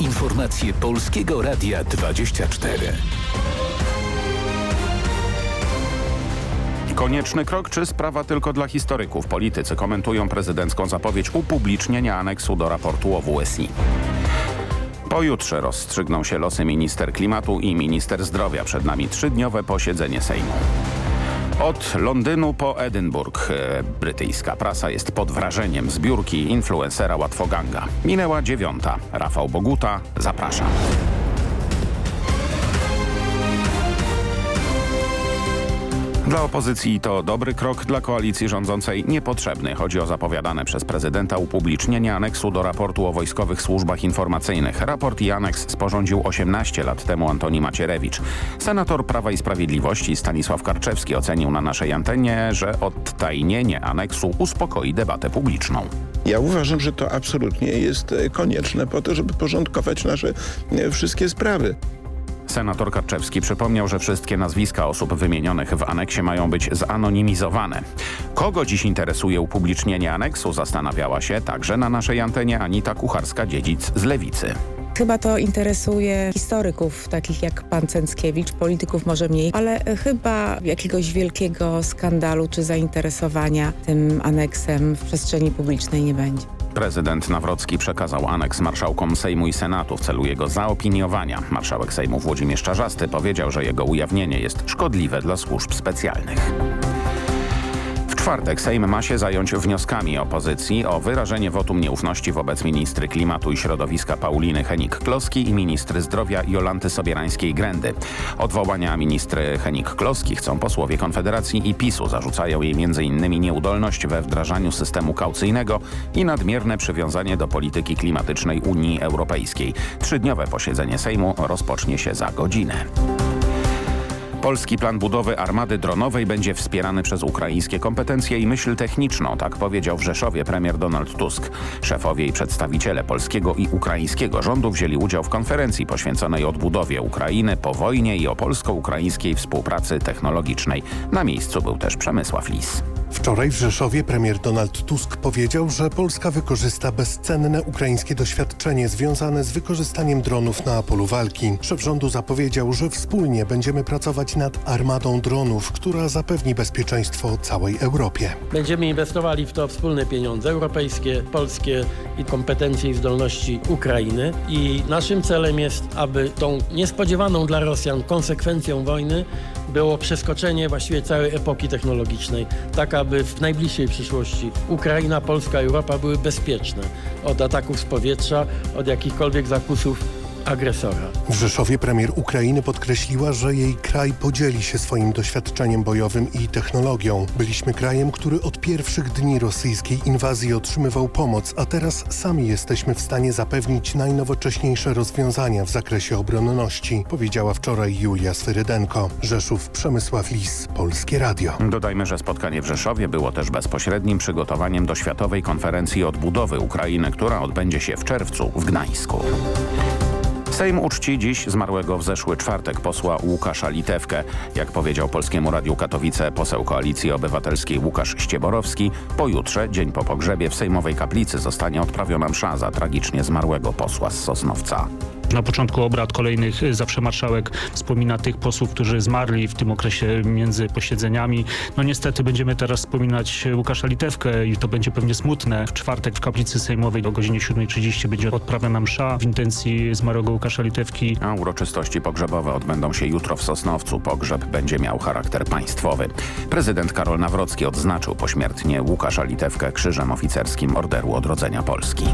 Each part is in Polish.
Informacje Polskiego Radia 24. Konieczny krok czy sprawa tylko dla historyków? Politycy komentują prezydencką zapowiedź upublicznienia aneksu do raportu o WSI. Pojutrze rozstrzygną się losy minister klimatu i minister zdrowia. Przed nami trzydniowe posiedzenie Sejmu. Od Londynu po Edynburg e, brytyjska prasa jest pod wrażeniem zbiórki influencera Łatwoganga. Minęła dziewiąta. Rafał Boguta, zapraszam. Dla opozycji to dobry krok, dla koalicji rządzącej niepotrzebny. Chodzi o zapowiadane przez prezydenta upublicznienie aneksu do raportu o wojskowych służbach informacyjnych. Raport i aneks sporządził 18 lat temu Antoni Macierewicz. Senator Prawa i Sprawiedliwości Stanisław Karczewski ocenił na naszej antenie, że odtajnienie aneksu uspokoi debatę publiczną. Ja uważam, że to absolutnie jest e, konieczne po to, żeby porządkować nasze e, wszystkie sprawy. Senator Karczewski przypomniał, że wszystkie nazwiska osób wymienionych w aneksie mają być zanonimizowane. Kogo dziś interesuje upublicznienie aneksu zastanawiała się także na naszej antenie Anita Kucharska-Dziedzic z Lewicy. Chyba to interesuje historyków takich jak pan Cęckiewicz, polityków może mniej, ale chyba jakiegoś wielkiego skandalu czy zainteresowania tym aneksem w przestrzeni publicznej nie będzie. Prezydent Nawrocki przekazał aneks marszałkom Sejmu i Senatu w celu jego zaopiniowania. Marszałek Sejmu Włodzimierz Czarzasty powiedział, że jego ujawnienie jest szkodliwe dla służb specjalnych czwartek Sejm ma się zająć wnioskami opozycji o wyrażenie wotum nieufności wobec ministry klimatu i środowiska Pauliny Henik-Kloski i ministry zdrowia Jolanty Sobierańskiej-Grendy. Odwołania ministry Henik-Kloski chcą posłowie Konfederacji i PiSu. Zarzucają jej m.in. nieudolność we wdrażaniu systemu kaucyjnego i nadmierne przywiązanie do polityki klimatycznej Unii Europejskiej. Trzydniowe posiedzenie Sejmu rozpocznie się za godzinę. Polski plan budowy armady dronowej będzie wspierany przez ukraińskie kompetencje i myśl techniczną, tak powiedział w Rzeszowie premier Donald Tusk. Szefowie i przedstawiciele polskiego i ukraińskiego rządu wzięli udział w konferencji poświęconej odbudowie Ukrainy po wojnie i o polsko-ukraińskiej współpracy technologicznej. Na miejscu był też Przemysław Lis. Wczoraj w Rzeszowie premier Donald Tusk powiedział, że Polska wykorzysta bezcenne ukraińskie doświadczenie związane z wykorzystaniem dronów na polu walki. Szef rządu zapowiedział, że wspólnie będziemy pracować nad armadą dronów, która zapewni bezpieczeństwo całej Europie. Będziemy inwestowali w to wspólne pieniądze europejskie, polskie i kompetencje i zdolności Ukrainy i naszym celem jest, aby tą niespodziewaną dla Rosjan konsekwencją wojny było przeskoczenie właściwie całej epoki technologicznej, tak aby w najbliższej przyszłości Ukraina, Polska, Europa były bezpieczne od ataków z powietrza, od jakichkolwiek zakusów agresora. W Rzeszowie premier Ukrainy podkreśliła, że jej kraj podzieli się swoim doświadczeniem bojowym i technologią. Byliśmy krajem, który od pierwszych dni rosyjskiej inwazji otrzymywał pomoc, a teraz sami jesteśmy w stanie zapewnić najnowocześniejsze rozwiązania w zakresie obronności, powiedziała wczoraj Julia Swyrydenko. Rzeszów, Przemysław Lis, Polskie Radio. Dodajmy, że spotkanie w Rzeszowie było też bezpośrednim przygotowaniem do Światowej Konferencji Odbudowy Ukrainy, która odbędzie się w czerwcu w Gdańsku. Sejm uczci dziś zmarłego w zeszły czwartek posła Łukasza Litewkę. Jak powiedział Polskiemu Radiu Katowice poseł Koalicji Obywatelskiej Łukasz Ścieborowski, pojutrze, dzień po pogrzebie w Sejmowej Kaplicy zostanie odprawiona msza za tragicznie zmarłego posła z Sosnowca. Na początku obrad kolejnych zawsze marszałek wspomina tych posłów, którzy zmarli w tym okresie między posiedzeniami. No niestety będziemy teraz wspominać Łukasza Litewkę i to będzie pewnie smutne. W czwartek w kaplicy sejmowej o godzinie 7.30 będzie odprawiona msza w intencji zmarłego Łukasza Litewki. A uroczystości pogrzebowe odbędą się jutro w Sosnowcu. Pogrzeb będzie miał charakter państwowy. Prezydent Karol Nawrocki odznaczył pośmiertnie Łukasza Litewkę krzyżem oficerskim Orderu Odrodzenia Polski.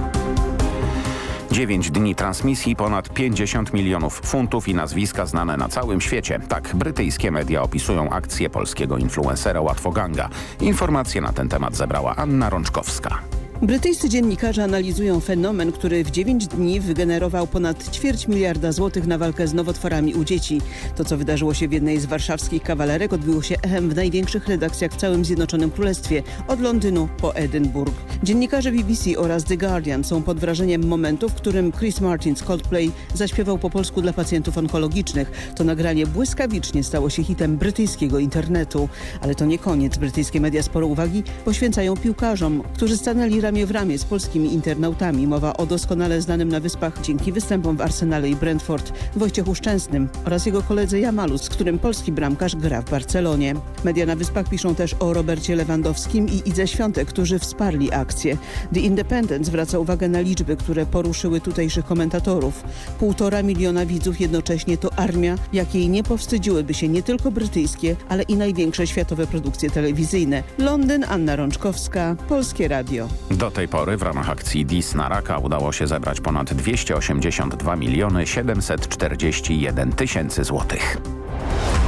9 dni transmisji, ponad 50 milionów funtów i nazwiska znane na całym świecie. Tak brytyjskie media opisują akcję polskiego influencera Łatwoganga. Informacje na ten temat zebrała Anna Rączkowska. Brytyjscy dziennikarze analizują fenomen, który w 9 dni wygenerował ponad ćwierć miliarda złotych na walkę z nowotworami u dzieci. To, co wydarzyło się w jednej z warszawskich kawalerek, odbyło się echem w największych redakcjach w całym Zjednoczonym Królestwie, od Londynu po Edynburg. Dziennikarze BBC oraz The Guardian są pod wrażeniem momentu, w którym Chris Martin z Coldplay zaśpiewał po polsku dla pacjentów onkologicznych. To nagranie błyskawicznie stało się hitem brytyjskiego internetu. Ale to nie koniec. Brytyjskie media sporo uwagi poświęcają piłkarzom, którzy stanęli ramię w ramię z polskimi internautami. Mowa o doskonale znanym na Wyspach dzięki występom w Arsenale i Brentford Wojciechu Szczęsnym oraz jego koledze Jamalu, z którym polski bramkarz gra w Barcelonie. Media na Wyspach piszą też o Robercie Lewandowskim i Idze Świątek, którzy wsparli akcję. The Independent zwraca uwagę na liczby, które poruszyły tutejszych komentatorów. Półtora miliona widzów jednocześnie to armia, jakiej nie powstydziłyby się nie tylko brytyjskie, ale i największe światowe produkcje telewizyjne. Londyn, Anna Rączkowska, Polskie Radio. Do tej pory w ramach akcji DIS na raka udało się zebrać ponad 282 miliony 741 tysięcy złotych.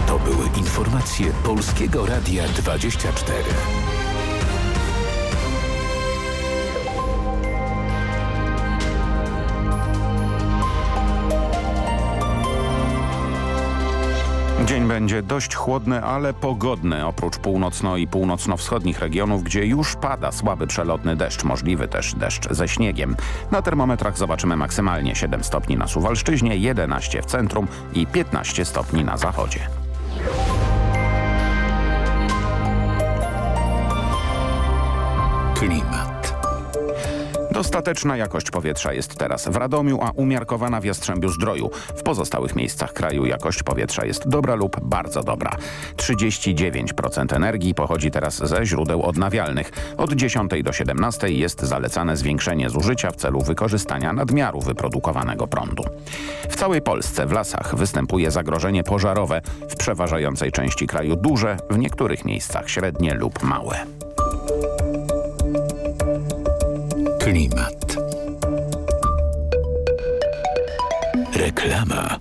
To były informacje Polskiego Radia 24. Dzień będzie dość chłodny, ale pogodny. Oprócz północno- i północno-wschodnich regionów, gdzie już pada słaby przelotny deszcz, możliwy też deszcz ze śniegiem. Na termometrach zobaczymy maksymalnie 7 stopni na Suwalszczyźnie, 11 w centrum i 15 stopni na zachodzie. Klimat. Dostateczna jakość powietrza jest teraz w Radomiu, a umiarkowana w Jastrzębiu-Zdroju. W pozostałych miejscach kraju jakość powietrza jest dobra lub bardzo dobra. 39% energii pochodzi teraz ze źródeł odnawialnych. Od 10 do 17 jest zalecane zwiększenie zużycia w celu wykorzystania nadmiaru wyprodukowanego prądu. W całej Polsce w lasach występuje zagrożenie pożarowe. W przeważającej części kraju duże, w niektórych miejscach średnie lub małe. Klimat. Reklama.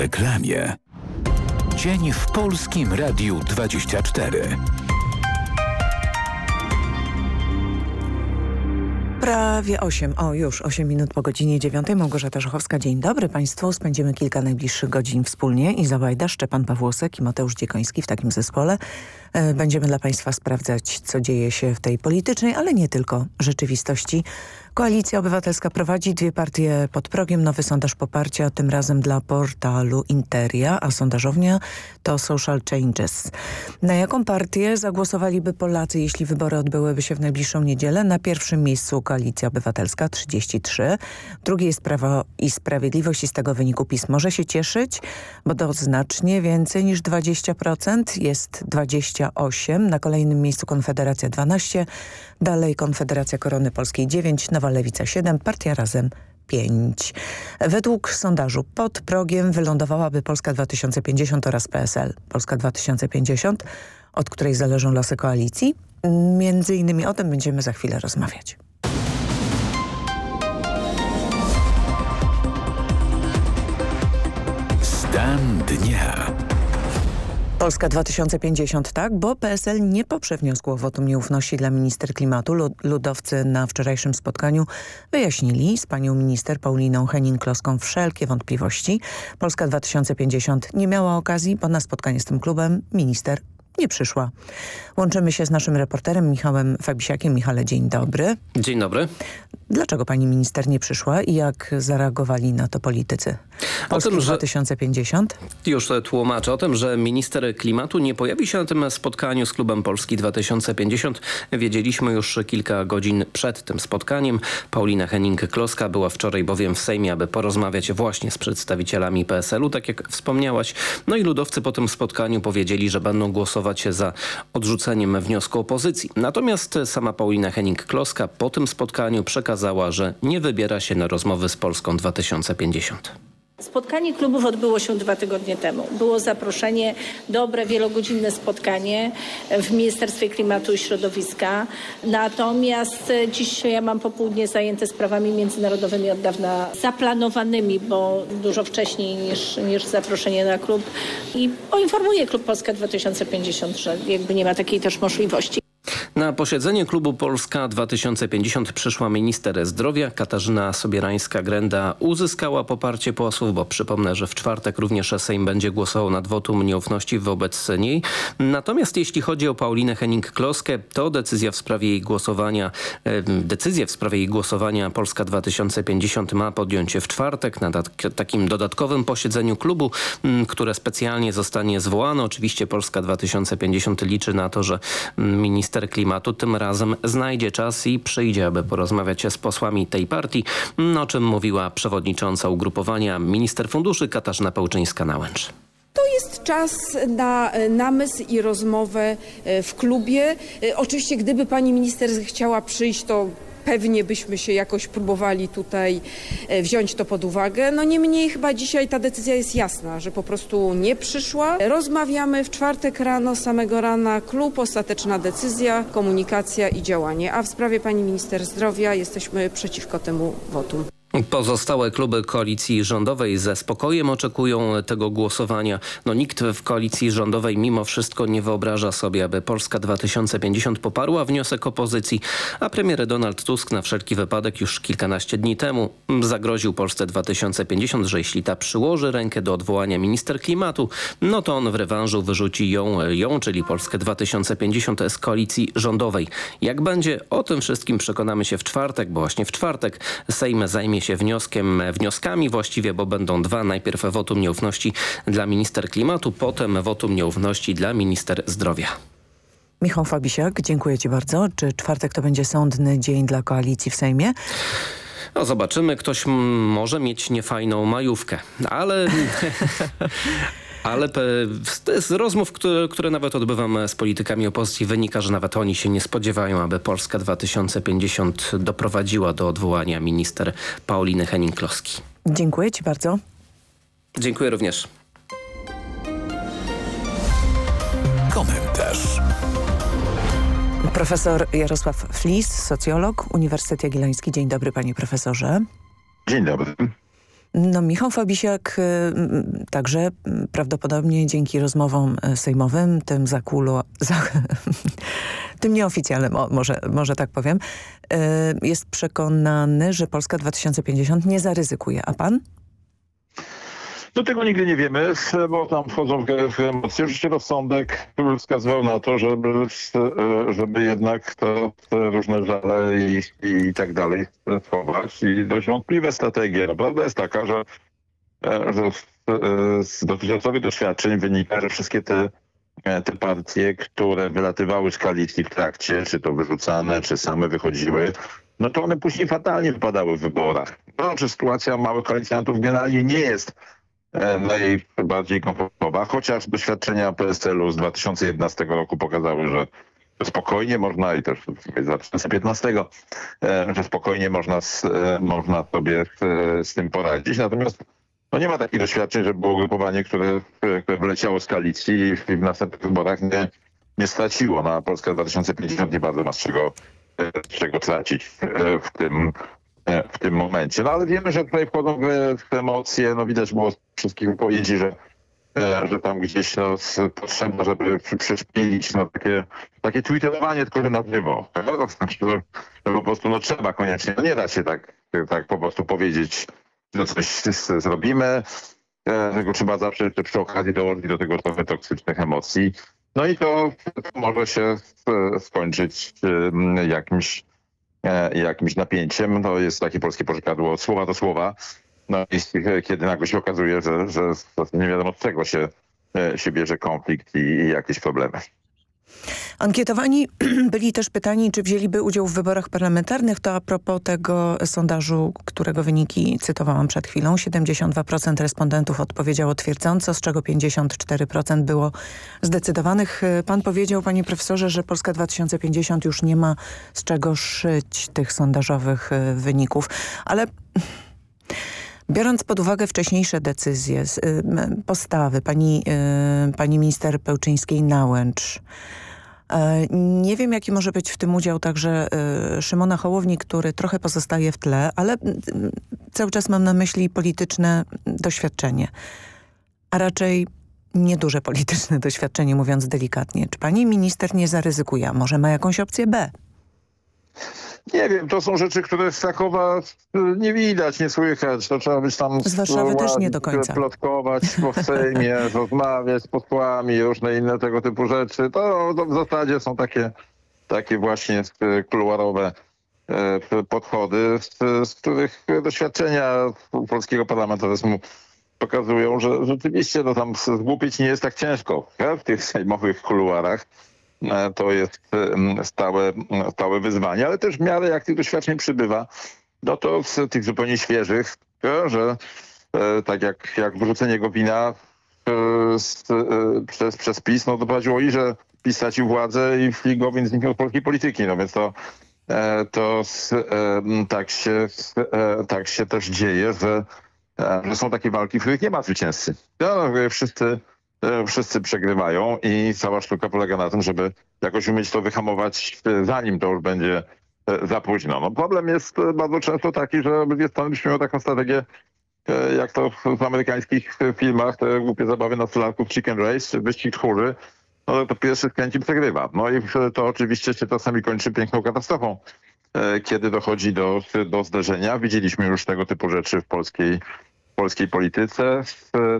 Reklamie. Dzień w Polskim Radiu 24. Prawie 8, o już 8 minut po godzinie 9. Małgorzata Żochowska, dzień dobry Państwu. Spędzimy kilka najbliższych godzin wspólnie. Iza Łajda, Szczepan Pawłosek i Mateusz Dziekoński w takim zespole. E, Będziemy dla Państwa sprawdzać, co dzieje się w tej politycznej, ale nie tylko rzeczywistości. Koalicja Obywatelska prowadzi dwie partie pod progiem. Nowy sondaż poparcia, tym razem dla portalu Interia, a sondażownia to Social Changes. Na jaką partię zagłosowaliby Polacy, jeśli wybory odbyłyby się w najbliższą niedzielę? Na pierwszym miejscu Koalicja Obywatelska 33, drugie jest Prawo i Sprawiedliwość i z tego wyniku PiS może się cieszyć, bo to znacznie więcej niż 20%, jest 28, na kolejnym miejscu Konfederacja 12, dalej Konfederacja Korony Polskiej 9, Nowa Lewica 7, Partia Razem 5. Według sondażu pod progiem wylądowałaby Polska 2050 oraz PSL. Polska 2050, od której zależą losy koalicji. Między innymi o tym będziemy za chwilę rozmawiać. Stan dnia. Polska 2050 tak, bo PSL nie poprze wniosku o wotum nieufności dla minister klimatu. Lu- Ludowcy na wczorajszym spotkaniu wyjaśnili z panią minister Pauliną Henning-Kloską wszelkie wątpliwości. Polska 2050 nie miała okazji, bo na spotkanie z tym klubem minister nie przyszła. Łączymy się z naszym reporterem Michałem Fabisiakiem. Michale, dzień dobry. Dzień dobry. Dlaczego pani minister nie przyszła i jak zareagowali na to politycy o tym, że 2050? Już tłumaczę o tym, że minister klimatu nie pojawi się na tym spotkaniu z klubem Polski 2050. Wiedzieliśmy już kilka godzin przed tym spotkaniem. Paulina Henning-Kloska była wczoraj bowiem w Sejmie, aby porozmawiać właśnie z przedstawicielami PSL-u, tak jak wspomniałaś. No i ludowcy po tym spotkaniu powiedzieli, że będą głosować za odrzuceniem wniosku opozycji. Natomiast sama Paulina Henning-Kloska po tym spotkaniu przekazała, że nie wybiera się na rozmowy z Polską 2050. Spotkanie klubów odbyło się dwa tygodnie temu. Było zaproszenie, dobre, wielogodzinne spotkanie w Ministerstwie Klimatu i Środowiska. Natomiast dziś ja mam popołudnie zajęte sprawami międzynarodowymi od dawna zaplanowanymi, bo dużo wcześniej niż, niż zaproszenie na klub. I poinformuję Klub Polska 2050, że jakby nie ma takiej też możliwości. Na posiedzenie klubu Polska 2050 przyszła minister zdrowia Katarzyna Sobierańska-Grenda. Uzyskała poparcie posłów, bo przypomnę, że w czwartek również Sejm będzie głosował nad wotum nieufności wobec niej. Natomiast jeśli chodzi o Paulinę Henning-Kloskę, to decyzja w sprawie jej głosowania, decyzję w sprawie jej głosowania Polska 2050 ma podjąć w czwartek na takim dodatkowym posiedzeniu klubu, które specjalnie zostanie zwołane. Oczywiście Polska 2050 liczy na to, że minister klimatu tym razem znajdzie czas i przyjdzie, aby porozmawiać z posłami tej partii, o czym mówiła przewodnicząca ugrupowania minister funduszy Katarzyna Pełczyńska-Nałęcz. To jest czas na namysł i rozmowę w klubie. Oczywiście gdyby pani minister chciała przyjść, to pewnie byśmy się jakoś próbowali tutaj wziąć to pod uwagę. No niemniej chyba dzisiaj ta decyzja jest jasna, że po prostu nie przyszła. Rozmawiamy w czwartek rano, samego rana, klub, ostateczna decyzja, komunikacja i działanie. A w sprawie pani minister zdrowia jesteśmy przeciwko temu wotum. Pozostałe kluby koalicji rządowej ze spokojem oczekują tego głosowania. No nikt w koalicji rządowej mimo wszystko nie wyobraża sobie, aby Polska 2050 poparła wniosek opozycji, a premier Donald Tusk na wszelki wypadek już kilkanaście dni temu zagroził Polsce 2050, że jeśli ta przyłoży rękę do odwołania minister klimatu, no to on w rewanżu wyrzuci ją, ją czyli Polskę 2050 z koalicji rządowej. Jak będzie? O tym wszystkim przekonamy się w czwartek, bo właśnie w czwartek Sejm zajmie się wnioskiem, wnioskami właściwie, bo będą dwa. Najpierw wotum nieufności dla minister klimatu, potem wotum nieufności dla minister zdrowia. Michał Fabisiak, dziękuję Ci bardzo. Czy czwartek to będzie sądny dzień dla koalicji w Sejmie? No zobaczymy, ktoś może mieć niefajną majówkę, ale... Ale z rozmów, które, które, nawet odbywam z politykami opozycji wynika, że nawet oni się nie spodziewają, aby Polska 2050 doprowadziła do odwołania minister Pauliny Henning-Kloski. Dziękuję Ci bardzo. Dziękuję również. Komentarz. Profesor Jarosław Flis, socjolog, Uniwersytet Jagielloński. Dzień dobry panie profesorze. Dzień dobry. No Michał Fabisiak także prawdopodobnie dzięki rozmowom sejmowym, tym za za, tym nieoficjalnym, może, może tak powiem, jest przekonany, że Polska 2050 nie zaryzykuje. A pan? Do tego nigdy nie wiemy, bo tam wchodzą w emocje. Oczywiście rozsądek wskazywał na to, żeby, żeby jednak to, te różne żale i, i tak dalej schować. I dość wątpliwe strategie. No, prawda jest taka, że, że z dotychczasowych doświadczeń wynika, że wszystkie te te partie, które wylatywały z koalicji w trakcie, czy to wyrzucane, czy same wychodziły, no to one później fatalnie wypadały w wyborach. No, czy sytuacja małych koalicjantów generalnie nie jest najbardziej komfortowa, chociaż doświadczenia PSL-u z 2011 roku pokazały, że spokojnie można i też z 2015, że spokojnie można, z, można sobie z tym poradzić. Natomiast no nie ma takich doświadczeń, że było ugrupowanie, które, które wyleciało z koalicji i w następnych wyborach nie, nie straciło. No, a Polska 2050 nie bardzo ma z czego, z czego tracić w tym, w tym momencie. No ale wiemy, że tutaj wchodzą w emocje. No widać było z wszystkich wypowiedzi, że, że tam gdzieś no, potrzeba, żeby przyszpilić no, takie, takie twitterowanie tylko na żywo. No, znaczy, że, po prostu no, trzeba koniecznie. No, nie da się tak, tak po prostu powiedzieć, że coś zrobimy. Tego trzeba zawsze przy okazji dołożyć do tego trochę toksycznych emocji. No i to, to może się skończyć jakimś jakimś napięciem. To jest takie polskie pożekadło słowa do słowa. no i kiedy nagle się okazuje, że, że nie wiadomo od czego się, się bierze konflikt i, i jakieś problemy. Ankietowani byli też pytani, czy wzięliby udział w wyborach parlamentarnych. To a propos tego sondażu, którego wyniki cytowałam przed chwilą. 72% respondentów odpowiedziało twierdząco, z czego 54% było zdecydowanych. Pan powiedział, panie profesorze, że Polska 2050 już nie ma z czego szyć tych sondażowych e, wyników. Ale... Biorąc pod uwagę wcześniejsze decyzje, y, postawy pani, y, pani minister Pełczyńskiej-Nałęcz, e, nie wiem, jaki może być w tym udział także y, Szymona Hołowni, który trochę pozostaje w tle, ale cały czas mam na myśli polityczne doświadczenie, a raczej nieduże polityczne doświadczenie, mówiąc delikatnie. Czy pani minister nie zaryzykuje? Może ma jakąś opcję B? Nie wiem, to są rzeczy, które z Krakowa y, nie widać, nie słychać. To trzeba być tam... Z Warszawy też nie do końca. Plotkować po Sejmie, rozmawiać z posłami, różne inne tego typu rzeczy. To, to w zasadzie są takie, takie właśnie y, kuluarowe y, podchody, z, z których doświadczenia polskiego parlamentaryzmu pokazują, że rzeczywiście no, tam zgłupić nie jest tak ciężko w tych sejmowych kuluarach. E, to jest stałe, stałe wyzwanie, ale też w miarę jak tych doświadczeń przybywa, no to z tych zupełnie świeżych, że e, tak jak, jak wrzucenie go wina e, z, przez, przez PiS, no doprowadziło i, że PiS stracił władzę i, i Gowin zniknął z polskiej polityki, no więc to, to tak, się, tak się też dzieje, że, że są takie walki, w których nie ma zwycięzcy. No, wszyscy wszyscy przegrywają i cała sztuka polega na tym, żeby jakoś umieć to wyhamować, e, zanim to już będzie e, za późno. No problem jest bardzo często taki, że obydwie strony miały taką strategię, jak to w amerykańskich filmach, te głupie zabawy nastolatków Chicken Race, wyścig tchórzy, no to pierwszy skręci przegrywa. No i to oczywiście się czasami kończy piękną katastrofą, kiedy dochodzi do, do zderzenia. Widzieliśmy już tego typu rzeczy w polskiej polskiej polityce,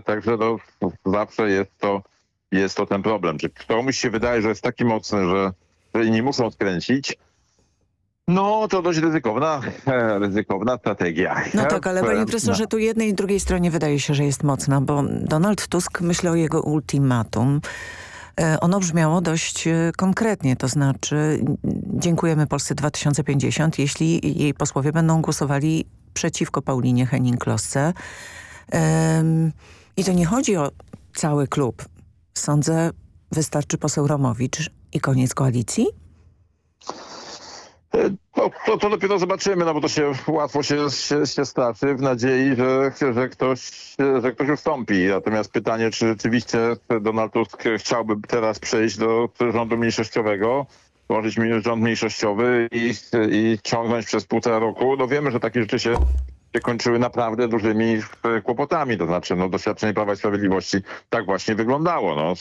także no, zawsze jest to, jest to ten problem. Czy komuś się wydaje, że jest taki mocny, że, że nie muszą skręcić, no, to dość ryzykowna, ryzykowna strategia. No tak, ale panie profesorze, tu jednej i drugiej stronie wydaje się, że jest mocna, bo Donald Tusk myśli o jego ultimatum. E, ono brzmiało dość e, konkretnie, to znaczy dziękujemy Polsce 2050, jeśli jej posłowie będą głosowali przeciwko Paulinie Henning-Klosce. I to nie chodzi o cały klub. Sądzę, wystarczy poseł Romowicz i koniec koalicji? To, to, to, dopiero zobaczymy, no bo to się łatwo się, się, się w nadziei, że, że, ktoś, że ktoś ustąpi. Natomiast pytanie, czy rzeczywiście Donald Tusk chciałby teraz przejść do rządu mniejszościowego, tworzyć rząd mniejszościowy i, i ciągnąć przez półtora roku. No wiemy, że takie rzeczy się kończyły naprawdę dużymi e, kłopotami. To znaczy, no, doświadczenie Prawa i Sprawiedliwości tak właśnie wyglądało. No,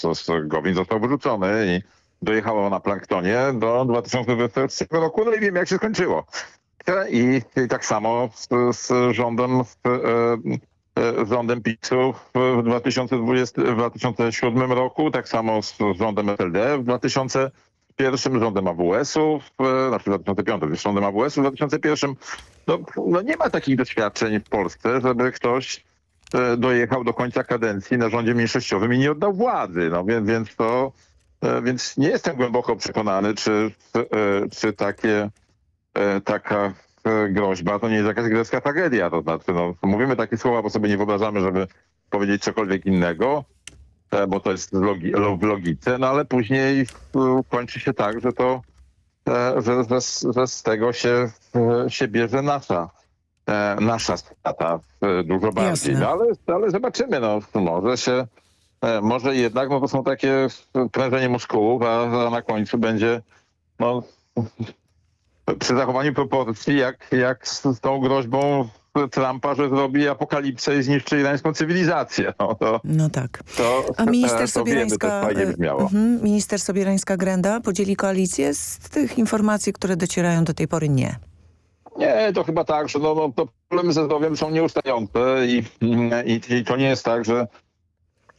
Gowin został wyrzucony i dojechało na planktonie do 2023 roku. No i wiem, jak się skończyło. I, i tak samo z, z rządem, z, e, e rządem PiSu w 2020, w 2007 roku, tak samo z rządem SLD w 2000 pierwszym rządem AWS-u, znaczy w 2005, rządem AWS-u w 2001. No, no nie ma takich doświadczeń w Polsce, żeby ktoś e, dojechał do końca kadencji na rządzie mniejszościowym i nie oddał władzy. No więc, więc to, e, więc nie jestem głęboko przekonany, czy, e, czy takie, taka groźba to nie jest jakaś grecka tragedia. To znaczy, no, mówimy takie słowa, bo sobie nie wyobrażamy, żeby powiedzieć cokolwiek innego. E, bo to jest w logice, no ale później kończy się tak, że to, e, że, że, że z tego się, e, się bierze nasza, nasza strata dużo bardziej. No, ale, ale zobaczymy, no może się, może jednak, no to są takie prężenie muskułów, a, a na końcu będzie, no przy zachowaniu proporcji, jak, jak z, z tą groźbą Trumpa, że zrobi apokalipsę i zniszczy irańską cywilizację. No, to, no tak. To, A minister Sobierańska, wiemy, uh, minister Sobierańska-Grenda podzieli koalicję z tych informacji, które docierają do tej pory nie. Nie, to chyba tak, że no, no, to problemy ze zdrowiem są nieustające i, i, i to nie jest tak, że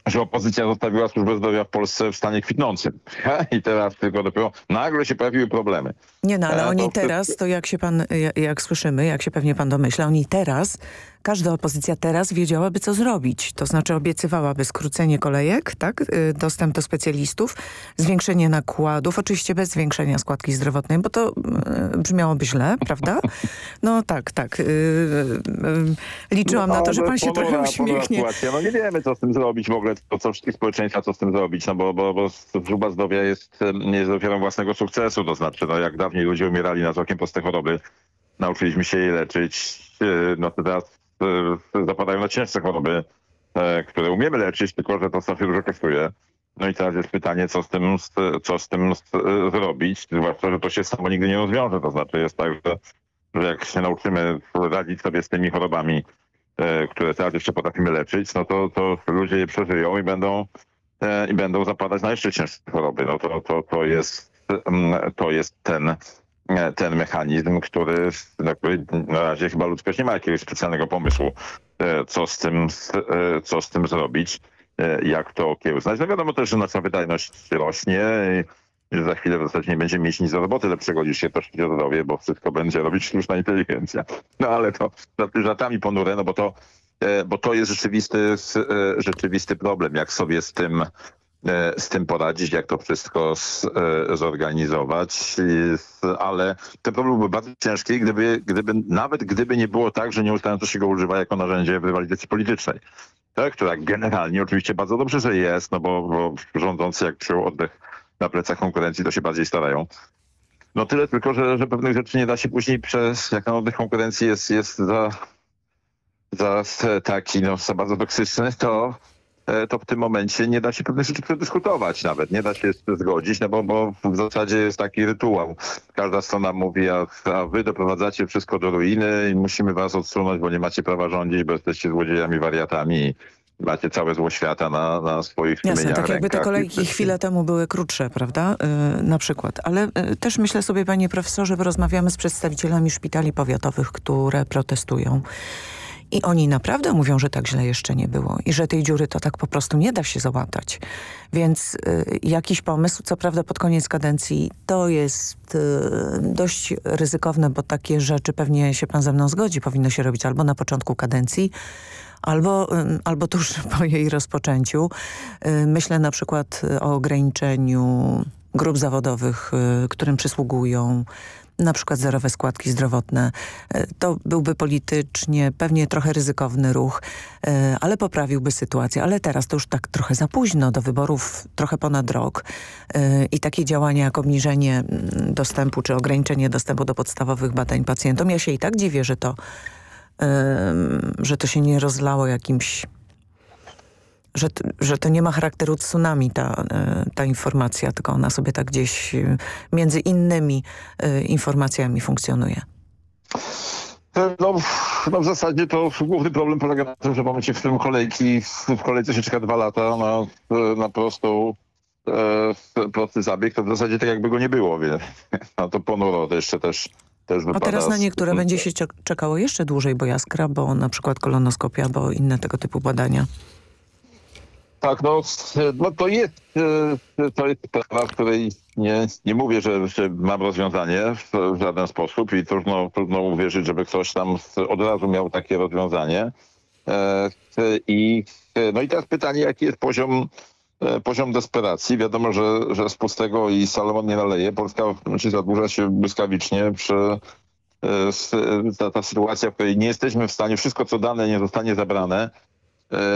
że opozycja zostawiła służbę zdrowia w Polsce w stanie kwitnącym. I teraz tylko dopiero nagle się pojawiły problemy. Nie no, ale e, oni teraz, to jak się pan, jak, jak, słyszymy, jak się pewnie pan domyśla, oni teraz każda opozycja teraz wiedziałaby, co zrobić. To znaczy obiecywałaby skrócenie kolejek, tak? Y, dostęp do specjalistów, zwiększenie nakładów, oczywiście bez zwiększenia składki zdrowotnej, bo to y, brzmiałoby źle, prawda? No tak, tak. Y, liczyłam no, na to, że pan się ponura, trochę uśmiechnie. No nie wiemy, co z tym zrobić w ogóle, to co wszystkich społeczeństwa, co z tym zrobić, no bo, bo, bo służba zdrowia jest, jest ofiarą własnego sukcesu, to znaczy, no jak dawniej ludzie umierali na wzrokiem proste choroby, nauczyliśmy się je leczyć, no to teraz zapadają na cięższe choroby, które umiemy leczyć, tylko że to strasznie dużo kosztuje. No i teraz jest pytanie, co z tym, co z tym zrobić, zwłaszcza, że to się samo nigdy nie rozwiąże. To znaczy jest tak, że, że jak się nauczymy radzić sobie z tymi chorobami, które teraz jeszcze potrafimy leczyć, no to, to ludzie je przeżyją i będą, i będą zapadać na jeszcze cięższe choroby. No to, to, to, jest, to jest ten ten mechanizm, który, na na razie chyba ludzkość nie ma jakiegoś specjalnego pomysłu, co z tym, co z tym zrobić, jak to okiełznać. No wiadomo też, że nasza wydajność rośnie i za chwilę w zasadzie nie będziemy mieć nic do roboty lepszego niż się troszczyć o zdrowie, bo wszystko będzie robić sztuczna inteligencja. No ale to żartami ponure, no bo to, bo to jest rzeczywisty, rzeczywisty problem, jak sobie z tym z tym poradzić, jak to wszystko z, zorganizować, ale ten problem byłby bardzo ciężki, gdyby, gdyby, nawet gdyby nie było tak, że nieustająco się go używa jako narzędzie rywalizacji politycznej. Tak, która generalnie oczywiście bardzo dobrze, że jest, no bo, bo rządzący jak czują oddech na plecach konkurencji, to się bardziej starają. No tyle tylko, że, że pewnych rzeczy nie da się później przez, jak na oddech konkurencji jest, jest za, za taki, no za bardzo toksyczny, to to w tym momencie nie da się pewnych rzeczy przedyskutować nawet, nie da się zgodzić, no bo, bo w zasadzie jest taki rytuał. Każda strona mówi, a, a wy doprowadzacie wszystko do ruiny i musimy was odsunąć, bo nie macie prawa rządzić, bo jesteście złodziejami, wariatami macie całe zło świata na, na swoich Jasne, tak jakby te kolejki chwilę temu były krótsze, prawda? Yy, na przykład. Ale yy, też myślę sobie, panie profesorze, rozmawiamy z przedstawicielami szpitali powiatowych, które protestują. I oni naprawdę mówią, że tak źle jeszcze nie było i że tej dziury to tak po prostu nie da się załatać. Więc y, jakiś pomysł, co prawda pod koniec kadencji, to jest y, dość ryzykowne, bo takie rzeczy pewnie się pan ze mną zgodzi, powinno się robić albo na początku kadencji, albo, y, albo tuż po jej rozpoczęciu. Y, myślę na przykład o ograniczeniu grup zawodowych, y, którym przysługują na przykład zerowe składki zdrowotne. To byłby politycznie pewnie trochę ryzykowny ruch, ale poprawiłby sytuację. Ale teraz to już tak trochę za późno, do wyborów trochę ponad rok i takie działania jak obniżenie mm, dostępu czy ograniczenie dostępu do podstawowych badań pacjentom. Ja się i tak dziwię, że to, że to się nie rozlało jakimś że, że to nie ma charakteru tsunami ta, ta informacja, tylko ona sobie tak gdzieś między innymi informacjami funkcjonuje. No, no w zasadzie to główny problem polega na tym, że w momencie, w którym kolejki, w kolejce się czeka dwa lata na, na prostą e, prosty zabieg, to w zasadzie tak jakby go nie było, wie. A to ponuro to jeszcze też też A teraz na niektóre z... będzie się czekało jeszcze dłużej, bo jaskra, bo na przykład kolonoskopia, bo inne tego typu badania. Tak, no, no to jest to jest sprawa, której nie, nie mówię, że, że mam rozwiązanie w, żaden sposób i trudno, trudno uwierzyć, żeby ktoś tam od razu miał takie rozwiązanie. E, I, no i teraz pytanie, jaki jest poziom, poziom desperacji. Wiadomo, że, że z pustego i Salomon nie naleje. Polska znaczy, zadłuża się błyskawicznie przy ta, ta sytuacja, w której nie jesteśmy w stanie, wszystko co dane nie zostanie zabrane,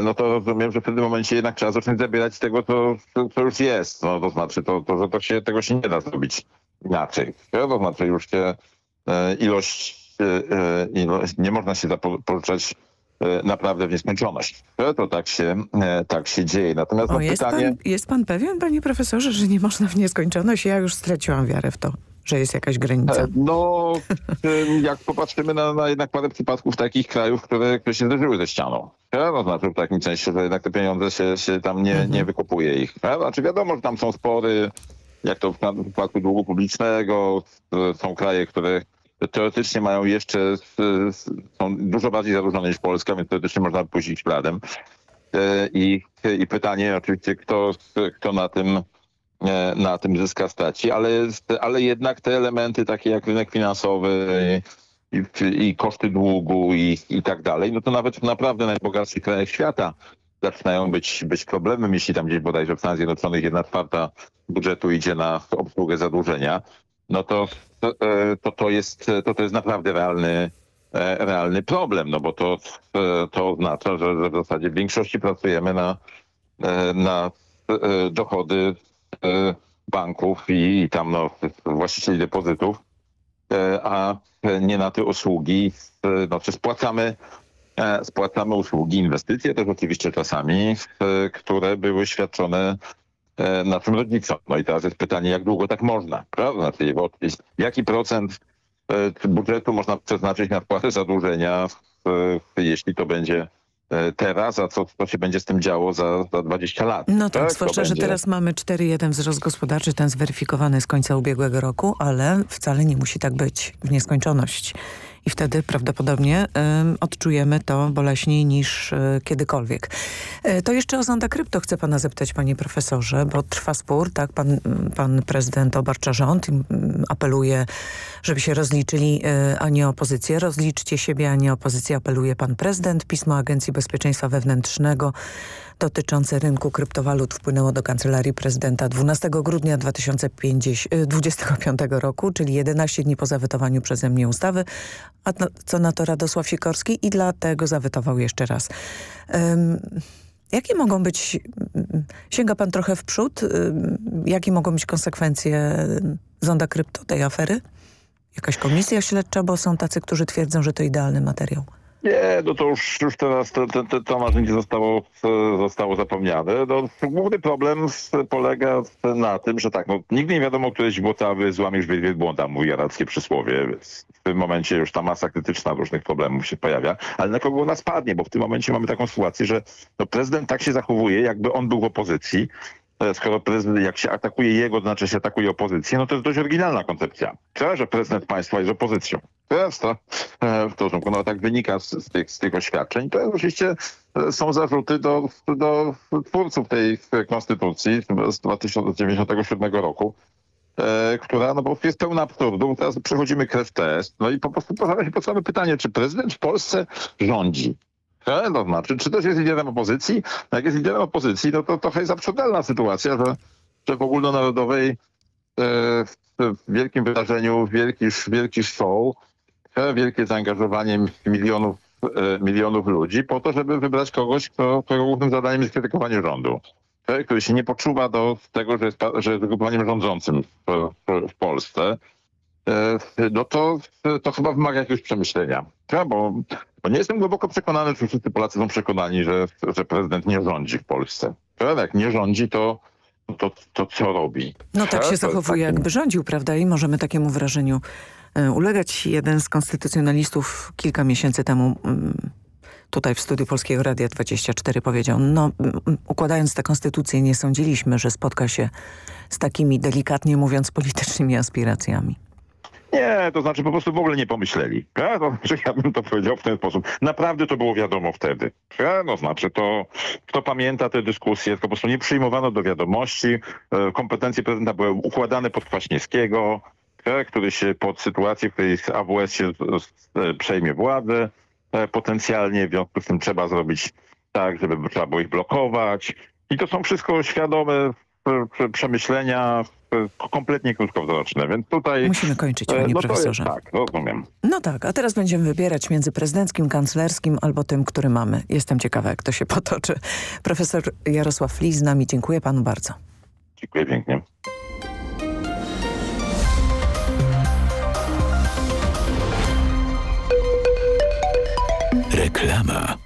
no to rozumiem, że w tym momencie jednak trzeba zacząć zabierać z tego, co, co już jest. No, to znaczy, to, to, że to się, tego się nie da zrobić inaczej. To znaczy już się ilość, ilość nie można się zapożyczać naprawdę w nieskończoność. To tak się, tak się dzieje. Natomiast o, jest, pytanie... pan, jest pan pewien, panie profesorze, że nie można w nieskończoność? Ja już straciłam wiarę w to że jest jakaś granica? No, jak popatrzymy na, na jednak parę przypadków takich krajów, które, które się zderzyły ze ścianą. To znaczy w takim sensie, że jednak te pieniądze się, się tam nie, mhm. nie wykupuje ich. Znaczy wiadomo, że tam są spory, jak to w przypadku długu publicznego, są kraje, które teoretycznie mają jeszcze, są dużo bardziej zadłużone niż Polska, więc teoretycznie można pójść ich śladem. I, I pytanie oczywiście, kto, kto na tym na tym zyska staci, ale, ale jednak te elementy takie jak rynek finansowy i, i koszty długu i, i tak dalej, no to nawet w naprawdę najbogatszych krajach świata zaczynają być, być problemem, jeśli tam gdzieś bodajże w Stanach Zjednoczonych jedna czwarta budżetu idzie na obsługę zadłużenia, no to to, to, to, jest, to, to jest naprawdę realny, realny problem, no bo to, to oznacza, że, że w zasadzie w większości pracujemy na, na dochody banków i, i tam no, właścicieli depozytów, a nie na te usługi, znaczy spłacamy spłacamy usługi, inwestycje też oczywiście czasami, które były świadczone naszym rodzicom. No i teraz jest pytanie, jak długo tak można, prawda? Znaczy, jaki procent budżetu można przeznaczyć na spłatę zadłużenia, jeśli to będzie teraz, a co, co się będzie z tym działo za, za 20 lat. No tak, tak zwłaszcza, że teraz mamy 4,1 wzrost gospodarczy, ten zweryfikowany z końca ubiegłego roku, ale wcale nie musi tak być w nieskończoność i wtedy prawdopodobnie odczujemy to boleśniej niż y, kiedykolwiek. Y, to jeszcze o Zonda Krypto chcę pana zapytać, panie profesorze, bo trwa spór, tak? Pan, pan prezydent obarcza rząd i apeluje, żeby się rozliczyli, a nie opozycję. Rozliczcie siebie, a nie opozycję, apeluje pan prezydent. Pismo Agencji Bezpieczeństwa Wewnętrznego dotyczące rynku kryptowalut wpłynęło do Kancelarii Prezydenta 12 grudnia 2025 roku, czyli 11 dni po zawetowaniu przeze mnie ustawy, a co na to Radosław Sikorski i dlatego zawetował jeszcze raz. Um, Jakie mogą być, sięga pan trochę w przód, jakie mogą być konsekwencje zonda krypto tej afery? Jakaś komisja śledcza, bo są tacy, którzy twierdzą, że to idealny materiał. Nie, no to już, już teraz to, to, to, to narzędzie zostało, zostało zapomniane. No, główny problem polega na tym, że tak, no, nigdy nie wiadomo, które źdźbłocawy złamiesz wielbłąda, mówi arabskie przysłowie. Więc w tym momencie już ta masa krytyczna różnych problemów się pojawia. Ale na kogo ona spadnie? Bo w tym momencie mamy taką sytuację, że no, prezydent tak się zachowuje, jakby on był w opozycji skoro prezydent, jak się atakuje jego, to znaczy się atakuje opozycję, no to jest dość oryginalna koncepcja. Trzeba, że prezydent państwa jest opozycją. Teraz to, to no, tak wynika z, z, tych, z tych oświadczeń. To oczywiście są zarzuty do, do twórców tej konstytucji z 1997 roku, e, która no, bo jest pełna absurdu. Teraz przechodzimy krew test. No i po prostu pojawia się podstawowe pytanie, czy prezydent w Polsce rządzi? To znaczy, czy też jest liderem opozycji? Jak jest liderem opozycji, no to trochę jest absurdalna sytuacja, że, że w ogólnonarodowej e, w wielkim wydarzeniu, wielki, wielki show, e, wielkie zaangażowanie milionów, e, milionów ludzi po to, żeby wybrać kogoś, kto, którego głównym zadaniem jest krytykowanie rządu. Który się nie poczuwa do tego, że jest, że jest ugrupowaniem rządzącym w, w, w Polsce no to, to chyba wymaga jakiegoś przemyślenia. Ja, bo, bo nie jestem głęboko przekonany, czy wszyscy Polacy są przekonani, że, że prezydent nie rządzi w Polsce. Ja, jak nie rządzi, to, to, to co robi? No tak się zachowuje, jakby rządził, prawda? I możemy takiemu wrażeniu ulegać. Jeden z konstytucjonalistów kilka miesięcy temu tutaj w studiu Polskiego Radia 24 powiedział, no układając tę konstytucję nie sądziliśmy, że spotka się z takimi delikatnie mówiąc politycznymi aspiracjami. Nie, to znaczy po prostu w ogóle nie pomyśleli. Ja, to, że ja bym to powiedział w ten sposób. Naprawdę to było wiadomo wtedy. Ja, no znaczy to, kto pamięta te dyskusje, to po prostu nie przyjmowano do wiadomości. E, kompetencje prezydenta były układane pod Kwaśniewskiego, który się pod sytuację, w której AWS się e, przejmie władzę e, potencjalnie, w związku z tym trzeba zrobić tak, żeby trzeba było ich blokować. I to są wszystko świadome przemyślenia kompletnie krótkowzroczne, więc tutaj... Musimy kończyć, panie no profesorze. Jest, tak, rozumiem. No tak, a teraz będziemy wybierać między prezydenckim, kanclerskim albo tym, który mamy. Jestem ciekawa, jak to się potoczy. Profesor Jarosław Flis z nami. Dziękuję panu bardzo. Dziękuję pięknie. Reklama.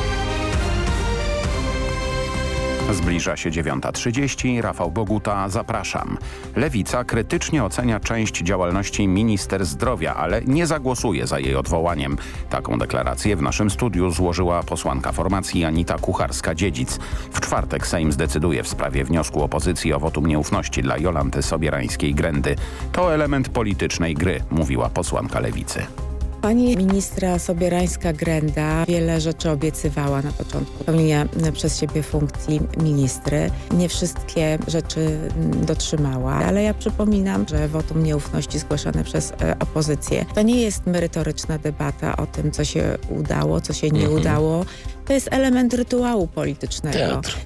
Zbliża się 9.30. Rafał Boguta, zapraszam. Lewica krytycznie ocenia część działalności minister zdrowia, ale nie zagłosuje za jej odwołaniem. Taką deklarację w naszym studiu złożyła posłanka formacji Anita Kucharska-Dziedzic. W czwartek Sejm zdecyduje w sprawie wniosku opozycji o wotum nieufności dla Jolanty Sobierańskiej-Grendy. To element politycznej gry, mówiła posłanka Lewicy. Pani ministra Sobierańska-Grenda wiele rzeczy obiecywała na początku pełnienia przez siebie funkcji ministry. Nie wszystkie rzeczy dotrzymała, ale ja przypominam, że wotum nieufności zgłaszane przez e, opozycję to nie jest merytoryczna debata o tym, co się udało, co się nie Mhm. udało. To jest element rytuału politycznego. Teatr.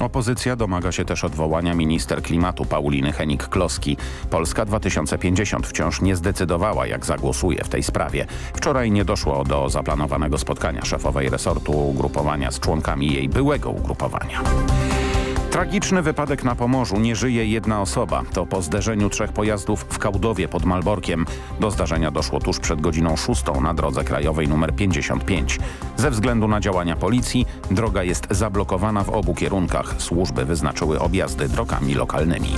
Opozycja domaga się też odwołania minister klimatu Pauliny Henik-Kloski. Polska 2050 wciąż nie zdecydowała, jak zagłosuje w tej sprawie. Wczoraj nie doszło do zaplanowanego spotkania szefowej resortu ugrupowania z członkami jej byłego ugrupowania. Tragiczny wypadek na Pomorzu. Nie żyje jedna osoba. To po zderzeniu trzech pojazdów w Kałdowie pod Malborkiem. Do zdarzenia doszło tuż przed godziną szóstą na drodze krajowej nr 55. Ze względu na działania policji droga jest zablokowana w obu kierunkach. Służby wyznaczyły objazdy drogami lokalnymi.